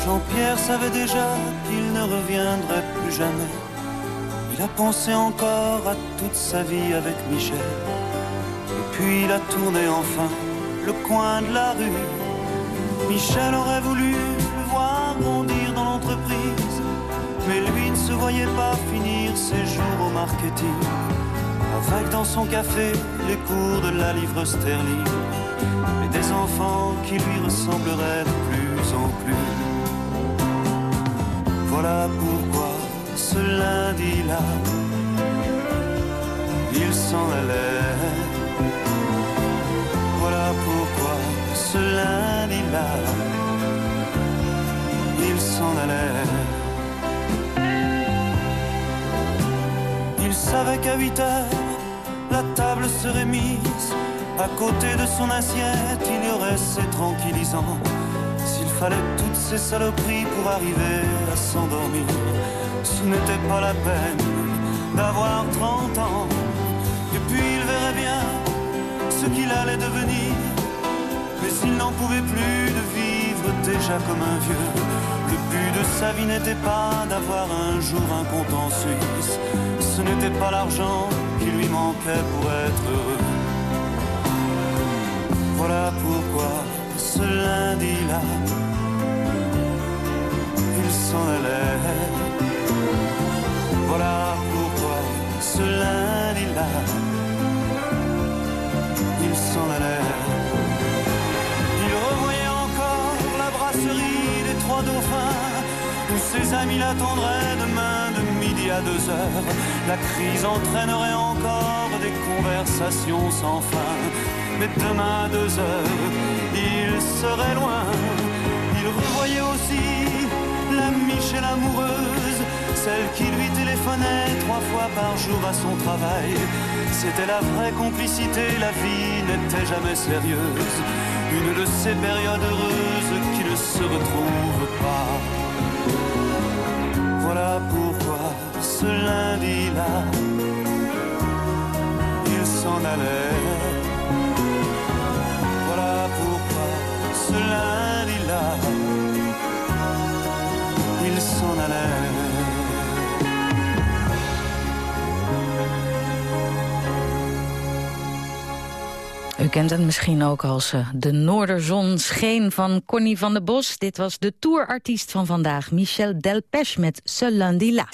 Jean-Pierre savait déjà qu'il ne reviendrait plus jamais. Il a pensé encore à toute sa vie avec Michel. Et puis il a tourné enfin le coin de la rue. Michel aurait voulu le voir grandir dans l'entreprise, mais lui ne se voyait pas finir ses jours au marketing. Avec dans son café les cours de la livre sterling des enfants qui lui ressembleraient de plus en plus. Voilà pourquoi ce lundi-là, il s'en allait. Voilà pourquoi ce lundi-là, il s'en allait. Il savait qu'à 8 heures, la table serait mise à côté de son assiette, il y aurait ses tranquillisants. S'il fallait toutes ces saloperies pour arriver à s'endormir, ce n'était pas la peine d'avoir 30 ans. Et puis il verrait bien ce qu'il allait devenir. Mais s'il n'en pouvait plus de vivre déjà comme un vieux, le but de sa vie n'était pas d'avoir un jour un compte en Suisse. Ce n'était pas l'argent qui lui manquait pour être heureux. Voilà pourquoi ce lundi-là, il s'en allait. Voilà pourquoi ce lundi-là, il s'en allait. Il revoyait encore la brasserie des trois dauphins où ses amis l'attendraient demain de midi à deux heures. La crise entraînerait encore des conversations sans fin. Mais demain à deux heures, il serait loin. Il revoyait aussi la Michel amoureuse, celle qui lui téléphonait trois fois par jour à son travail. C'était la vraie complicité, la vie n'était jamais sérieuse. Une de ces périodes heureuses qui ne se retrouvent pas. Voilà pourquoi ce lundi-là, il s'en allait.
U kent het misschien ook als eh, de Noorderzon scheen van Connie van der Bos. Dit was de tourartiest van vandaag, Michel Delpech met Ce Lundi La.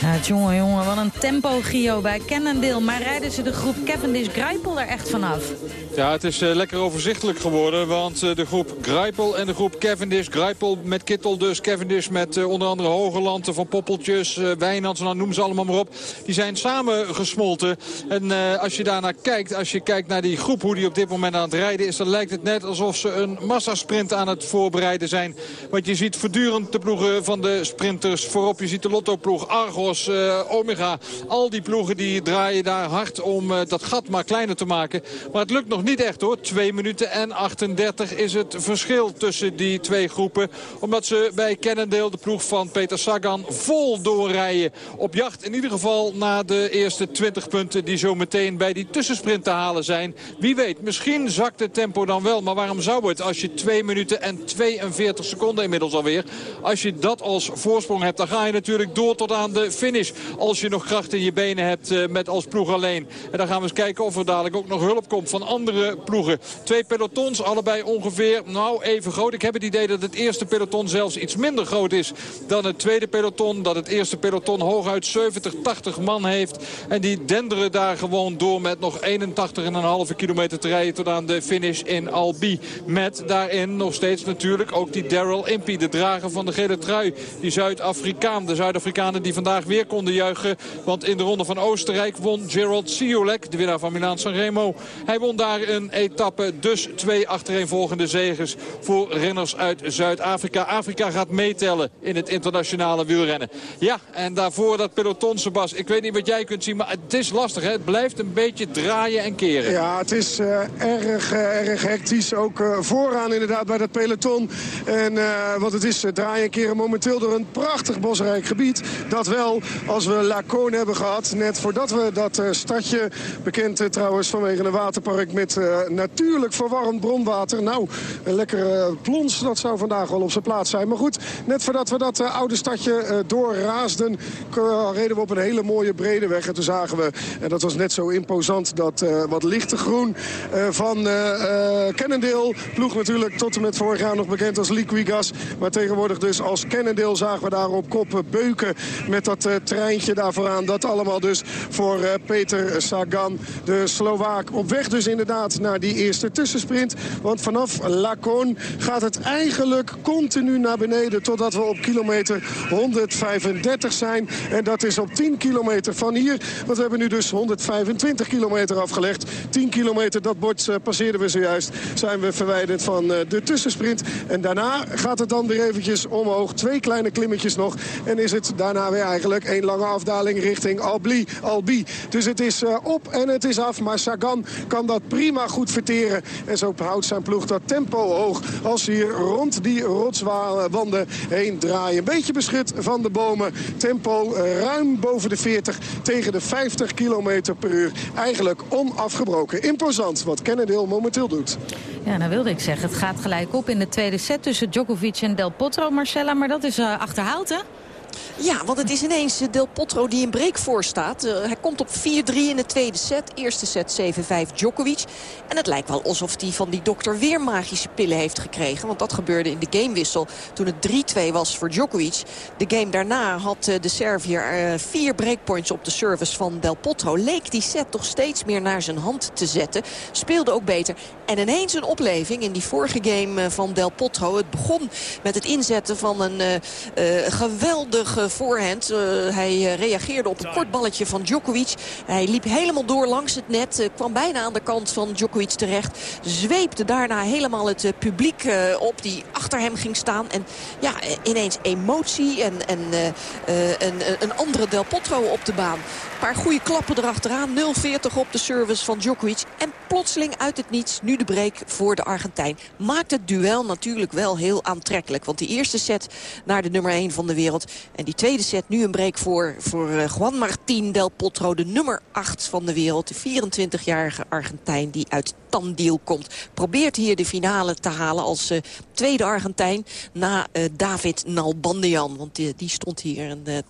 Ja, jongen, jongen, wat een tempo, Gio, bij Cannondale. Maar rijden ze de groep Cavendish Greipel er echt vanaf?
Ja, het is uh, lekker overzichtelijk geworden. Want uh, de groep Greipel en de groep Cavendish. Greipel met Kittel dus. Cavendish met uh, onder andere Hogerland, Van Poppeltjes, Wijnands. Nou, noem ze allemaal maar op. Die zijn samen gesmolten. En als je daarnaar kijkt, als je kijkt naar die groep... hoe die op dit moment aan het rijden is... dan lijkt het net alsof ze een massasprint aan het voorbereiden zijn. Want je ziet voortdurend de ploegen van de sprinters voorop. Je ziet de Lotto-ploeg, Argos, Omega. Al die ploegen die draaien daar hard om dat gat maar kleiner te maken. Maar het lukt nog niet echt hoor. 2 minuten en 38 is het verschil tussen die twee groepen. Omdat ze bij Cannondale, de ploeg van Peter Sagan, vol doorrijden. Op jacht in ieder geval na de eerste 20 punten die zo meteen bij die tussensprint te halen zijn. Wie weet, misschien zakt het tempo dan wel. Maar waarom zou het als je 2 minuten en 42 seconden inmiddels alweer. Als je dat als voorsprong hebt, dan ga je natuurlijk door tot aan de finish. Als je nog kracht in je benen hebt eh, met als ploeg alleen. En dan gaan we eens kijken of er dadelijk ook nog hulp komt van andere ploegen. Twee pelotons, allebei ongeveer nou even groot. Ik heb het idee dat het eerste peloton zelfs iets minder groot is dan het tweede peloton. Dat het eerste peloton hooguit 70, 80 man heeft. En die denderen daar gewoon door met nog 81,5 kilometer te rijden tot aan de finish in Albi. Met daarin nog steeds natuurlijk ook die Daryl Impey, de drager van de gele trui. Die Zuid-Afrikaan, de Zuid-Afrikanen die vandaag weer konden juichen. Want in de ronde van Oostenrijk won Gerald Siolek, de winnaar van Milaan Sanremo. Hij won daar een etappe. Dus twee achtereenvolgende zegers voor renners uit Zuid-Afrika. Afrika gaat meetellen in het internationale wielrennen. Ja, en daarvoor dat peloton, Sebas. Ik weet niet wat jij kunt zien, maar het is lastig. Hè? Het blijft een beetje draaien en keren.
Ja, het is uh, erg, uh, erg hectisch. Ook uh, vooraan inderdaad bij dat peloton. En wat het is, draaien en keren momenteel door een prachtig bosrijk gebied. Dat wel, als we Lacoon hebben gehad, net voordat we dat stadje, bekend trouwens vanwege een waterpark met natuurlijk verwarmd bronwater. Nou, een lekkere plons, dat zou vandaag wel op zijn plaats zijn. Maar goed, net voordat we dat oude stadje doorraasden, reden we op een hele mooie brede weg. En toen zagen we, en dat was net zo imposant, dat wat lichte groen van Cannondale. Ploeg natuurlijk tot en met vorig jaar nog bekend als Liquigas. Maar tegenwoordig dus als Cannondale zagen we daar op kop beuken met dat treintje daar vooraan. Dat allemaal dus voor Peter Sagan, de Slovaak. Op weg dus inderdaad naar die eerste tussensprint. Want vanaf Lacon gaat het eigenlijk continu naar beneden... totdat we op kilometer 135 zijn. En dat is op 10 kilometer van hier. Want we hebben nu dus 125 kilometer afgelegd. 10 kilometer, dat bord uh, passeerden we zojuist. Zijn we verwijderd van de tussensprint. En daarna gaat het dan weer eventjes omhoog. Twee kleine klimmetjes nog. En is het daarna weer eigenlijk één lange afdaling richting Albi. Albi. Dus het is uh, op en het is af. Maar Sagan kan dat prima goed verteren. En zo houdt zijn ploeg dat tempo hoog. Als ze hier rond die rotswanden heen draaien. Een beetje beschut van de bomen. Tempo ruim boven de 40 tegen de 50 kilometer per uur. Eigenlijk onafgebroken. Imposant wat Cannondale momenteel doet.
Ja, nou wilde ik zeggen. Het gaat gelijk op in de tweede set tussen Djokovic en Del Potro, Marcella. Maar dat is uh, achterhaald, hè?
Ja, want het is ineens eh, Del Potro die een break voor staat. Uh, hij komt op 4-3 in de tweede set. Eerste set 7-5 Djokovic. En het lijkt wel alsof hij van die dokter weer magische pillen heeft gekregen. Want dat gebeurde in de gamewissel toen het 3-2 was voor Djokovic. De game daarna had uh, de Servier uh, vier breakpoints op de service van Del Potro. Leek die set toch steeds meer naar zijn hand te zetten. Speelde ook beter. En ineens een opleving in die vorige game van Del Potro. Het begon met het inzetten van een geweldige voorhand. Uh, hij uh, reageerde op een kort balletje van Djokovic. Hij liep helemaal door langs het net. Kwam bijna aan de kant van Djokovic terecht. Zweepte daarna helemaal het publiek op die achter hem ging staan. En ja, ineens emotie en, en een, een andere Del Potro op de baan. Een paar goede klappen erachteraan. 0-40 op de service van Djokovic. En plotseling uit het niets nu de break voor de Argentijn. Maakt het duel natuurlijk wel heel aantrekkelijk. Want die eerste set naar de nummer 1 van de wereld. En die tweede set nu een break voor, voor uh, Juan Martín Del Potro. De nummer 8 van de wereld. De 24-jarige Argentijn die uit Tandil komt. Probeert hier de finale te halen als uh, tweede Argentijn. Na uh, David Nalbandian. Want die, stond hier een,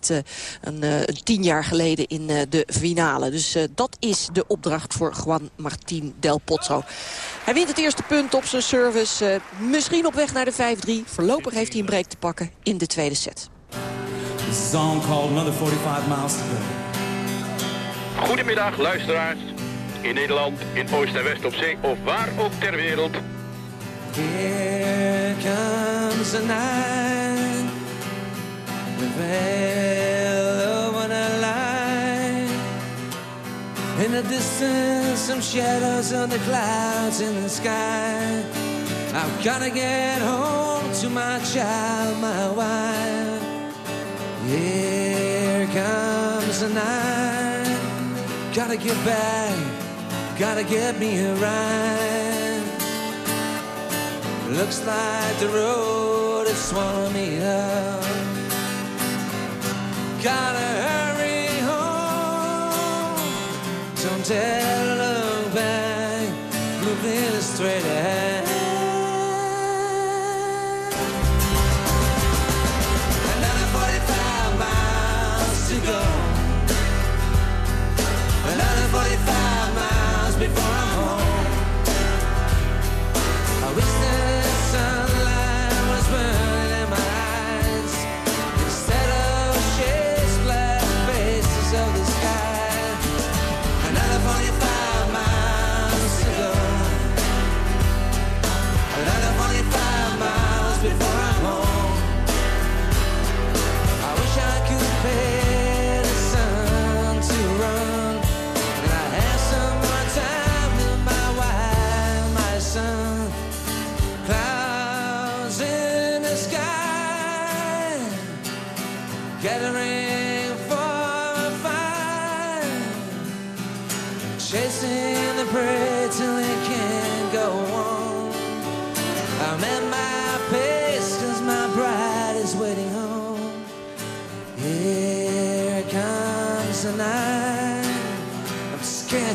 een tien jaar geleden in de finale. Dus dat is de opdracht voor Juan Martín Del Potro. Hij wint het eerste punt op zijn service. misschien op weg naar de 5-3. Voorlopig heeft hij een break te pakken in de tweede set.
This song called Another 45 Miles to Go.
Goedemiddag luisteraars. In Nederland, in Oost en West op zee of waar ook ter wereld.
Here comes the night. The veil over the light. In the distance, some shadows on the clouds in the sky. I've gotta get home to my child, my wife. Here comes the night. Gotta get back, gotta get me a ride. Looks like the road is swallowing me up. Gotta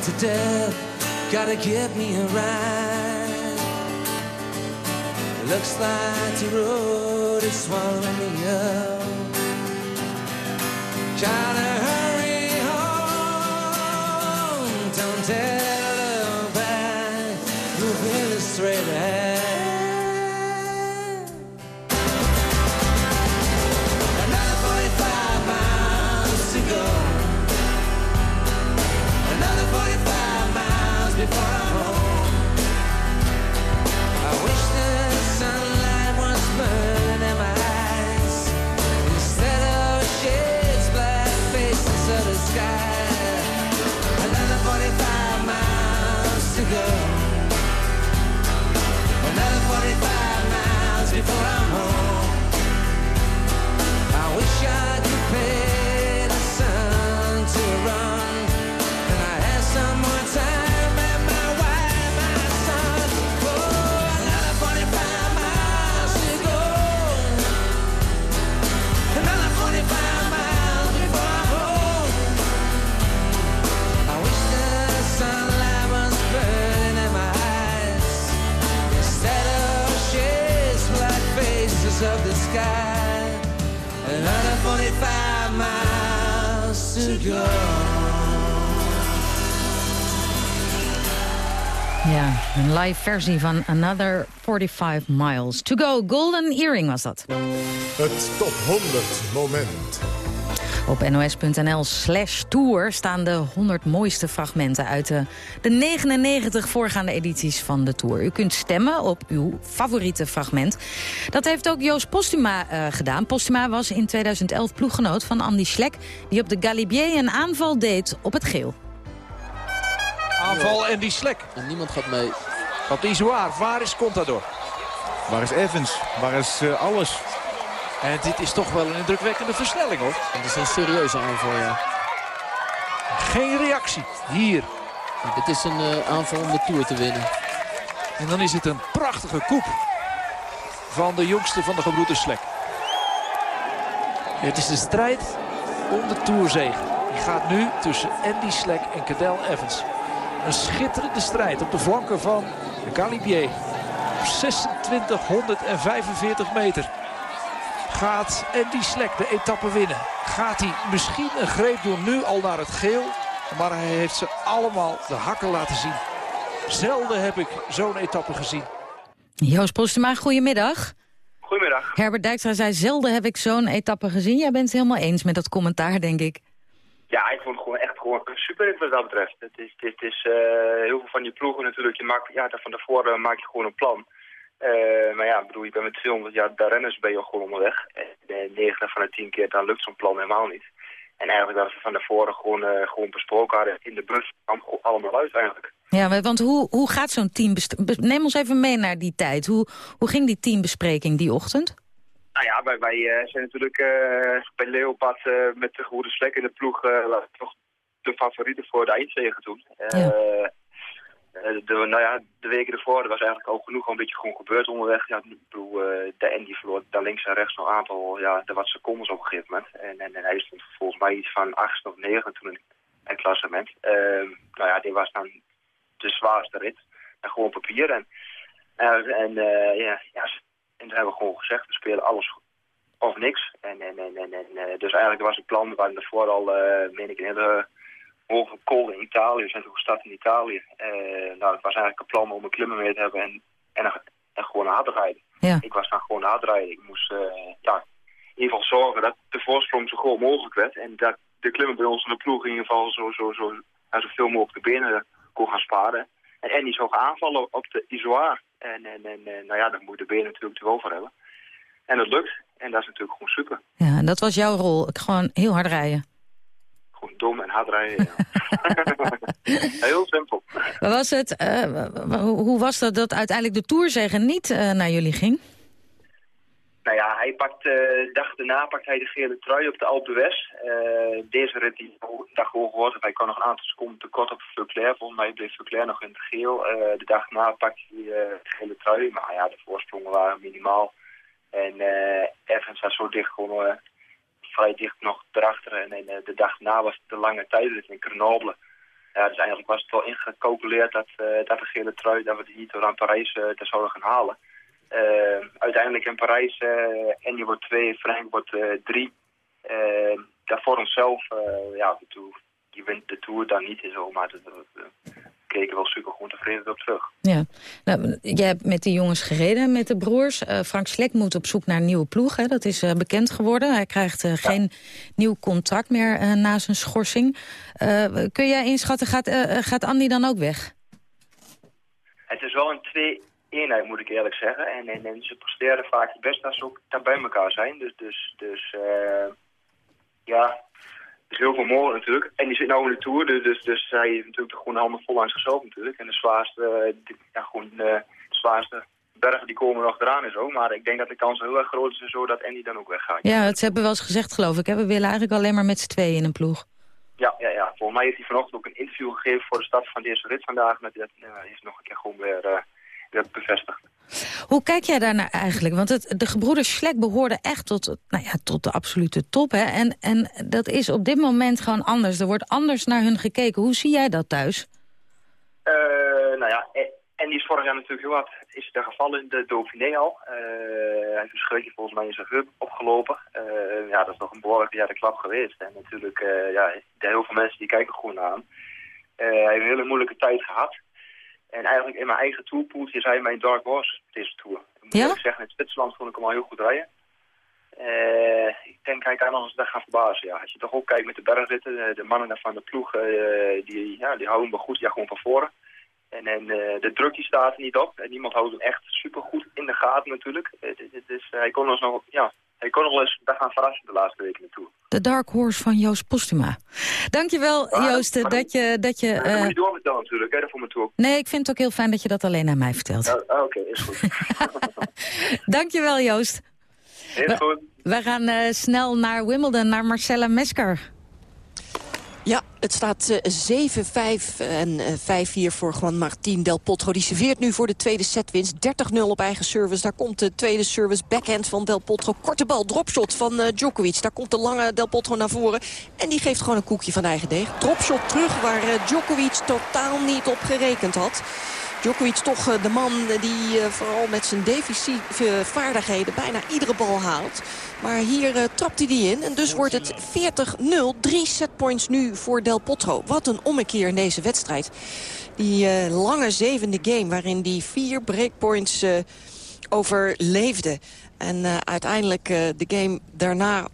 to death, gotta get me a ride. Looks like the road is swallowing me up. Gotta hurry home, don't tell
live versie van Another 45 Miles. To go, Golden Earring was dat.
Het top 100 moment.
Op nos.nl slash tour staan de 100 mooiste fragmenten... uit de, de 99 voorgaande edities van de tour. U kunt stemmen op uw favoriete fragment. Dat heeft ook Joost Postuma uh, gedaan. Postuma was in 2011 ploeggenoot van Andy Schlek... die op de Galibier een aanval deed op het geel.
Aanval en die Slek.
En niemand gaat mee.
Wat Izoar, waar is Contador?
Waar is Evans? Waar is uh, alles?
En dit is toch wel een indrukwekkende versnelling, hoor.
Het is een serieuze aanval, ja.
Geen reactie hier.
Ja, dit is een uh, aanval om de Tour te winnen.
En dan is het een prachtige koep van de jongste van de gebroeders Slek. Het is de strijd om de Tourzege. Die gaat nu tussen Andy Slek en Cadel Evans. Een schitterende strijd op de flanken van de Galibier. Op 2645 meter gaat Andy Slek de etappe winnen. Gaat hij misschien een greep doen nu al naar het geel. Maar hij heeft ze allemaal de hakken laten zien. Zelden heb ik zo'n etappe gezien.
Joost Postema, goedemiddag.
Goedemiddag.
Herbert Dijkstra zei, zelden heb ik zo'n etappe gezien. Jij bent het helemaal eens met dat commentaar, denk ik.
Ja, ik vond het gewoon echt gewoon super wat dat betreft. Het is, het is uh, heel veel van die ploegen natuurlijk. Je maakt, ja, van tevoren maak je gewoon een plan. Uh, maar ja, ik bedoel, je bent met 200 jaar de renners ben je gewoon onderweg. En 9 van de 10 keer dan lukt zo'n plan helemaal niet. En eigenlijk dat we van tevoren gewoon, uh, gewoon besproken hadden in de bus, kwam allemaal uit eigenlijk.
Ja, want hoe, hoe gaat zo'n team... Neem ons even mee naar die tijd. Hoe, hoe ging die teambespreking die ochtend?
Nou ja, wij, wij uh, zijn natuurlijk bij Leopard met de goede slek in de ploeg toch de favorieten voor de eindzege toen. Ja. de, nou ja, de weken ervoor er was eigenlijk al genoeg een beetje gewoon gebeurd onderweg. Ja, ik bedoel, de Andy verloor daar links en rechts nog een aantal, ja, er wat secondes op een gegeven moment. En, en, en hij stond volgens mij iets van achtste of negen toen in het klassement. Ehm, nou ja, dit was dan de zwaarste rit. En gewoon papier. En, en ja, ja, en toen hebben we gewoon gezegd, we spelen alles of niks. En, en, en, en, en dus eigenlijk was het plan, we waren daarvoor al, uh, meen ik, een hele hoge kool in Italië. Zijn toen gestart in Italië. Uh, nou, het was eigenlijk een plan om een klimmen mee te hebben en, en, en gewoon hard te rijden.
Ja.
Ik was dan gewoon hard rijden. Ik moest uh, ja, in ieder geval zorgen dat de voorsprong zo groot mogelijk werd. En dat de klimmen bij ons in de ploeg in ieder geval zo, zo, zo, zo zoveel mogelijk de benen kon gaan sparen. En Andy zou gaan aanvallen op de Isoar. En, en, en, nou ja, dan moet je de benen natuurlijk te over hebben. En dat lukt. En dat is natuurlijk gewoon super.
Ja, en dat was jouw rol. Gewoon heel hard rijden.
Dom en hard rijden, ja. heel simpel.
Was het, uh, hoe was dat dat uiteindelijk de Tourzege niet uh, naar jullie ging?
Nou ja, hij pakt, de uh, dag daarna pakt hij de gele trui op de Alpe. Uh, deze rit die dag gewoon gehoord. Hij kan nog een aantal seconden tekort op Veuclair. Volgens mij bleef Veuclair nog in het geel. De dag daarna pakt hij de gele trui. Maar ja, de voorsprongen waren minimaal. En Evans was zo dicht gewoon vrij dicht nog erachter. En, en de dag daarna was het de lange tijdrit in Grenoble. Ja, dus eigenlijk was het wel ingecalculeerd dat, dat de gele trui, dat we die niet aan Parijs uh, zouden gaan halen. Uiteindelijk in Parijs, uh, Andy wordt twee, Frank wordt drie. voor onszelf, ja, je wint de Tour dan niet in zo, maar keken wel super goed tevreden op terug.
Ja, nou, jij hebt met die jongens gereden, met de broers. Frank Slek moet op zoek naar een nieuwe ploeg, hè? dat is bekend geworden. Hij krijgt ja. geen nieuw contract meer na zijn schorsing. kun jij inschatten, gaat, gaat Andy dan ook weg?
Het is wel een twee eenheid, moet ik eerlijk zeggen. En, en, en ze presteren vaak het best als ze ook daar bij elkaar zijn. Dus, dus, dus ja, is heel veel mogelijk natuurlijk. En die zit nou in de Tour, dus, dus, dus hij heeft natuurlijk gewoon handen vol aan zichzelf natuurlijk. En de zwaarste, uh, ja, gewoon, uh, de zwaarste bergen die komen nog eraan en zo. Maar ik denk dat de kans heel erg groot is en zo dat Andy dan ook weggaat.
Ja, dat hebben we wel eens gezegd geloof ik. Hè? We willen eigenlijk alleen maar met z'n tweeën in een ploeg.
Ja, ja, ja, volgens mij heeft hij vanochtend ook een interview gegeven voor de start van deze rit vandaag. Met dat uh, heeft nog een keer gewoon weer bevestigd.
Hoe kijk jij daarnaar eigenlijk? Want het, de gebroeders Schlek behoorden echt tot, nou ja, tot de absolute top. Hè? En, en dat is op dit moment gewoon anders. Er wordt anders naar hun gekeken. Hoe zie jij dat thuis?
Uh, nou ja, En die is vorig jaar natuurlijk heel hard is er gevallen in de Dauphiné al. Uh, hij is een volgens mij in zijn heup opgelopen. Uh, ja, dat is nog een behoorlijke de klap geweest. En natuurlijk, ja, heel veel mensen die kijken gewoon aan. hij heeft een hele moeilijke tijd gehad. En eigenlijk in mijn eigen tourpoeltje hij mijn dark horse deze tour. Ik moet zeggen, in Zwitserland vond ik hem al heel goed rijden. ik denk hij kan ons daar gaan verbazen. Ja. Als je toch ook kijkt met de bergritten, de mannen daar van de ploeg, die, ja, die houden me goed ja, gewoon van voren. En, en uh, de druk die staat er niet op. En niemand houdt hem echt supergoed in de gaten natuurlijk. Dus hij kon ons nog, ja, hij kon nog eens daar gaan verrassen de laatste weken naartoe.
De Dark Horse van Joost Postuma. Dankjewel
ja,
Joost dat je... Dat je
uh... Dat moet je doorvertellen natuurlijk, hè, dat voor me toe.
Nee, ik vind het ook heel fijn dat je dat alleen aan mij vertelt.
Ja, Oké, okay, is goed.
Dankjewel Joost.
Heel goed.
We gaan uh, snel naar Wimbledon, naar Marcella Mesker.
Het staat uh, 7-5 en uh, 5-4 voor Juan Martín Del Potro. Die serveert nu voor de tweede setwinst. 30-0 op eigen service. Daar komt de tweede service backhand van Del Potro. Korte bal, dropshot van Djokovic. Daar komt de lange Del Potro naar voren. En die geeft gewoon een koekje van eigen deeg. Dropshot terug waar Djokovic totaal niet op gerekend had. Djokovic toch de man die vooral met zijn defensieve vaardigheden bijna iedere bal haalt. Maar hier uh, trapt hij die in. En dus wordt het 40-0. Drie setpoints nu voor Del Potro. Wat een ommekeer in deze wedstrijd. Die lange zevende game waarin die vier breakpoints overleefde. En uiteindelijk de game daarna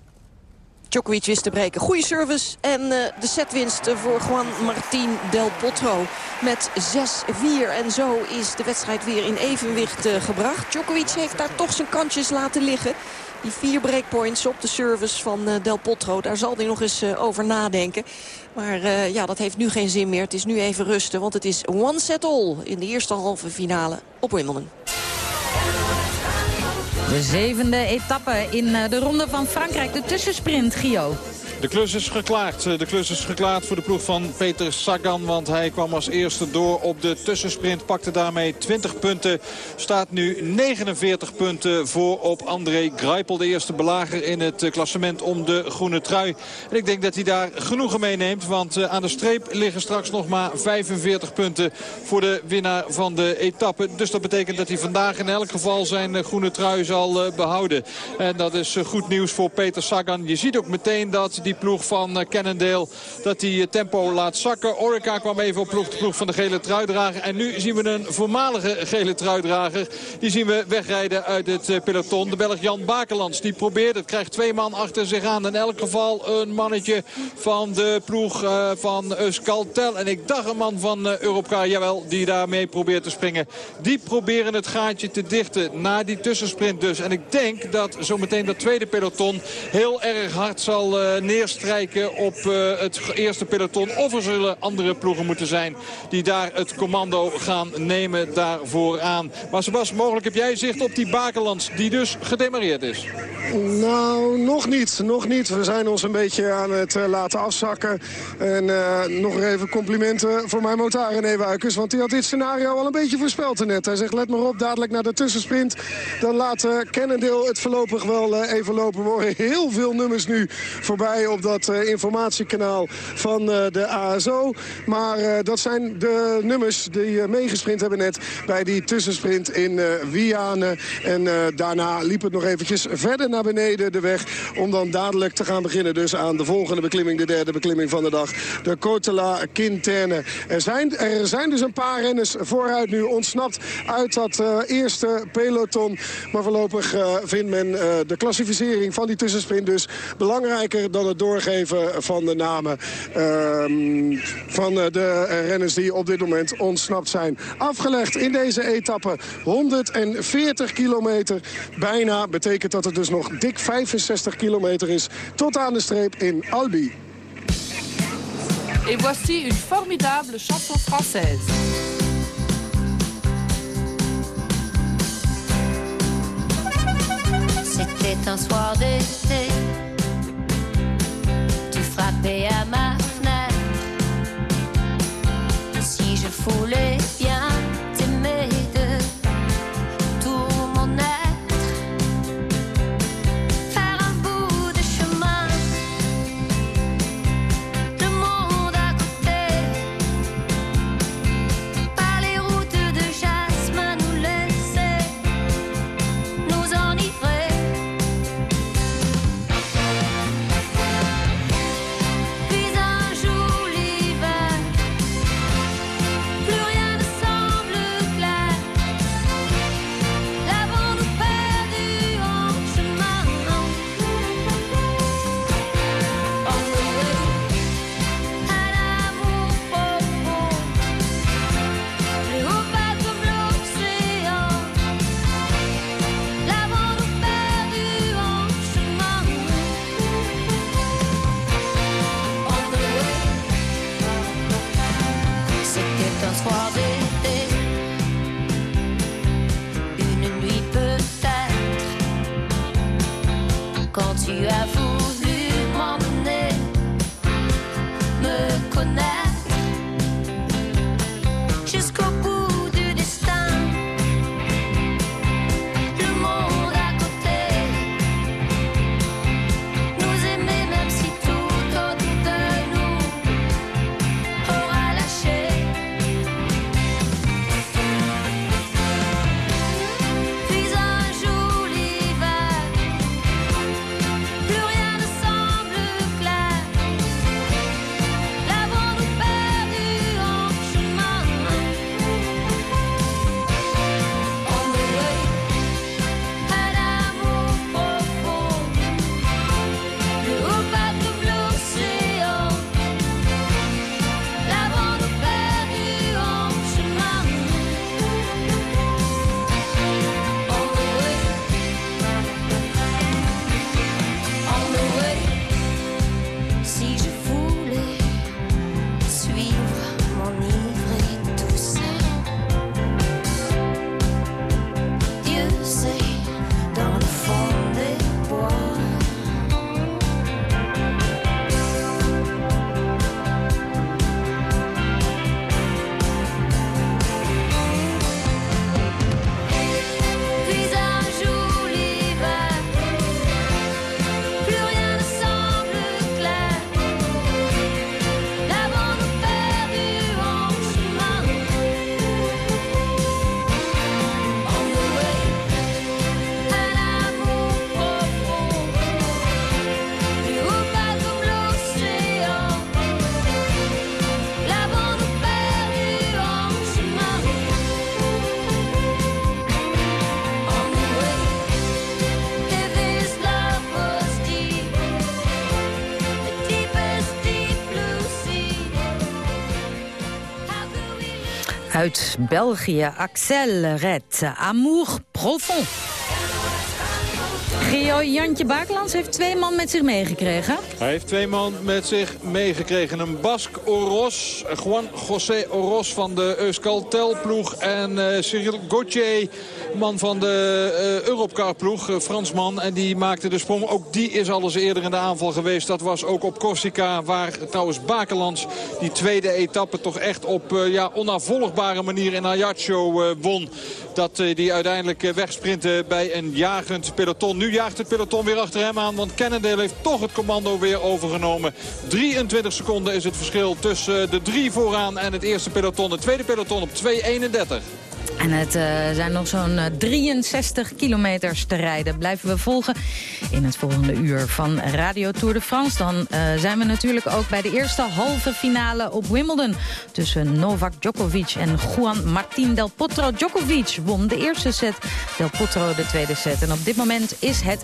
Djokovic wist te breken. Goede service en uh, de setwinst voor Juan Martín Del Potro met 6-4. En zo is de wedstrijd weer in evenwicht uh, gebracht. Djokovic heeft daar toch zijn kantjes laten liggen. Die vier breakpoints op de service van Del Potro. Daar zal hij nog eens over nadenken. Maar ja, dat heeft nu geen zin meer. Het is nu even rusten, want het is one set all in de eerste halve finale op Wimbledon.
De zevende etappe in de ronde van Frankrijk. De tussensprint, Gio.
De klus is geklaard. De klus is geklaard voor de ploeg van Peter Sagan. Want hij kwam als eerste door op de tussensprint. Pakte daarmee 20 punten. Staat nu 49 punten voor op André Greipel. De eerste belager in het klassement om de groene trui. En ik denk dat hij daar genoegen meeneemt. Want eh, aan de streep liggen straks nog maar 45 punten voor de winnaar van de etappe. Dus dat betekent dat hij vandaag in elk geval zijn eh, groene trui zal eh, behouden. En dat is goed nieuws voor Peter Sagan. Je ziet ook meteen dat ploeg van Cannondale. Dat die tempo laat zakken. Orica kwam even op ploeg, de ploeg van de gele truidrager. En nu zien we een voormalige gele truidrager. Die zien we wegrijden uit het peloton. De Belg Jan Bakelands. Die probeert het. Krijgt twee man achter zich aan. In elk geval een mannetje van de ploeg van Euskaltel. En ik dacht een man van Europcar. Jawel, die daarmee probeert te springen. Die proberen het gaatje te dichten. Na die tussensprint dus. En ik denk dat zometeen dat tweede peloton heel erg hard zal uh, neerstrijken op uh, het eerste peloton. Of er zullen andere ploegen moeten zijn die daar het commando gaan nemen daarvoor aan. Maar Sebas, mogelijk heb jij zicht op die Bakelands die dus gedemareerd is.
Nou, nog niet. Nog niet. We zijn ons een beetje aan het uh, laten afzakken. En uh, nog even complimenten voor mijn motar René Wuikens. Want die had dit scenario al een beetje voorspeld net. Hij zegt, let maar op, dadelijk naar de tussensprint. Dan laat Cannondale het voorlopig wel even lopen. We horen heel veel nummers nu voorbij op dat informatiekanaal van de ASO. Maar dat zijn de nummers die meegesprint hebben net bij die tussensprint in Vianen. En daarna liep het nog eventjes verder naar beneden de weg. Om dan dadelijk te gaan beginnen dus aan de volgende beklimming. De derde beklimming van de dag. De Côte la Quintaine. Er zijn, er zijn dus een paar renners vooruit nu ontsnapt uit dat eerste peloton. Maar voorlopig uh, vindt men de klassificering van die tussensprint dus belangrijker dan het doorgeven van de namen ehm, van de renners die op dit moment ontsnapt zijn. Afgelegd in deze etappe 140 kilometer. Bijna betekent dat het dus nog dik 65 kilometer is tot aan de streep in Albi.
Et voici une formidable chanson française.
C'était un soir d'été. Frappais à ma fenêtre. Si je
Uit België, Axel Red, Amour Profond. Jantje Bakelands heeft twee man met zich meegekregen.
Hij heeft twee man met zich meegekregen. Een Basque Oros, Juan José Oros van de Euskaltel-ploeg. En eh, Cyril Gauthier, man van de eh Europcar-ploeg, eh, Fransman. En die maakte de sprong. Ook die is al eens eerder in de aanval geweest. Dat was ook op Corsica, waar trouwens Bakelands die tweede etappe toch echt op ja, onafvolgbare manier in Ajaccio won. Dat eh, die uiteindelijk eh, wegsprintte bij een jagend peloton. Nu jaagt het peloton weer achter hem aan, want Cannondale heeft toch het commando weer overgenomen. 23 seconden is het verschil tussen eh, de drie vooraan en het eerste peloton. Het tweede peloton op 2.31.
En het eh, zijn nog zo'n eh, 63 kilometers te rijden. Blijven we volgen in het volgende uur van Radio Tour de France. Dan eh, zijn we natuurlijk ook bij de eerste halve finale op Wimbledon... tussen Novak Djokovic en Juan Martín Del Potro. Djokovic won de eerste set, Del Potro de tweede set. En op dit moment is het 1-0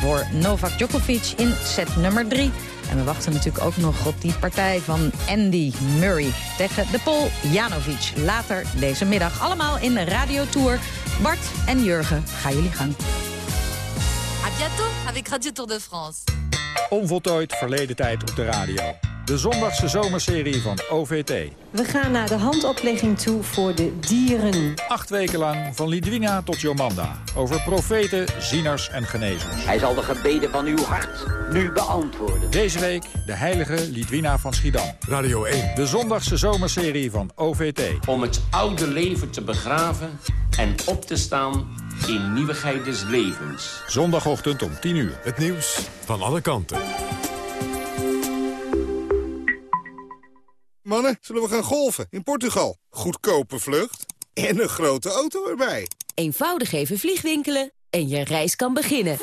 voor Novak Djokovic in set nummer 3. En we wachten natuurlijk ook nog op die partij van Andy Murray tegen de Pol Janovic. Later deze middag. Allemaal in de Radio Tour. Bart en Jurgen, ga jullie gang.
À bientôt avec Radio Tour de France.
Onvoltooid verleden tijd op de radio. De zondagse zomerserie van OVT.
We gaan naar de handoplegging toe voor de dieren.
Acht weken lang, van Lidwina tot Jomanda. Over profeten, zieners en genezers.
Hij zal de gebeden van uw hart nu beantwoorden.
Deze week de heilige Lidwina van Schiedam.
Radio 1.
De zondagse zomerserie van OVT.
Om het oude leven te begraven en op te staan in nieuwigheid des levens.
Zondagochtend om 10 uur.
Het nieuws van alle kanten.
Mannen, zullen we gaan golfen in Portugal? Goedkope vlucht en een grote auto erbij.
Eenvoudig even vliegwinkelen en je reis kan beginnen.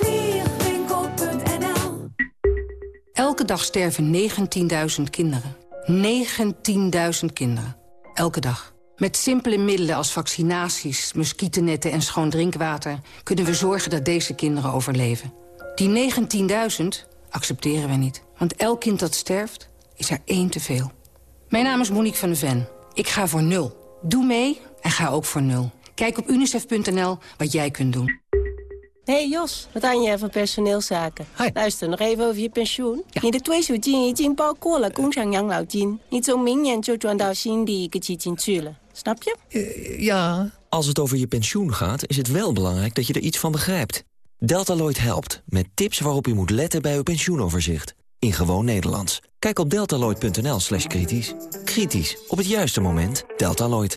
Elke dag sterven 19.000 kinderen. 19.000 kinderen. Elke dag. Met simpele middelen als vaccinaties, muggennetten en schoon drinkwater... kunnen we zorgen dat deze kinderen overleven. Die 19.000 accepteren we niet. Want elk kind dat sterft, is er één te veel. Mijn naam is Monique van de Ven. Ik ga voor nul. Doe mee en ga ook voor nul. Kijk op unicef.nl wat jij kunt doen.
Hey Jos, wat aan je van personeelszaken? Luister, nog even over je pensioen. Je de 退休金已经包括了工厂养老金，你从明年就转到新的一个基金去了 ，snap je?
Ja, als het over je pensioen gaat, is het wel belangrijk dat je er iets van begrijpt. Deltaloid helpt met tips waarop u moet letten bij uw pensioenoverzicht. In gewoon Nederlands. Kijk op deltaloid.nl slash kritisch. Kritisch, op het juiste moment. Deltaloid.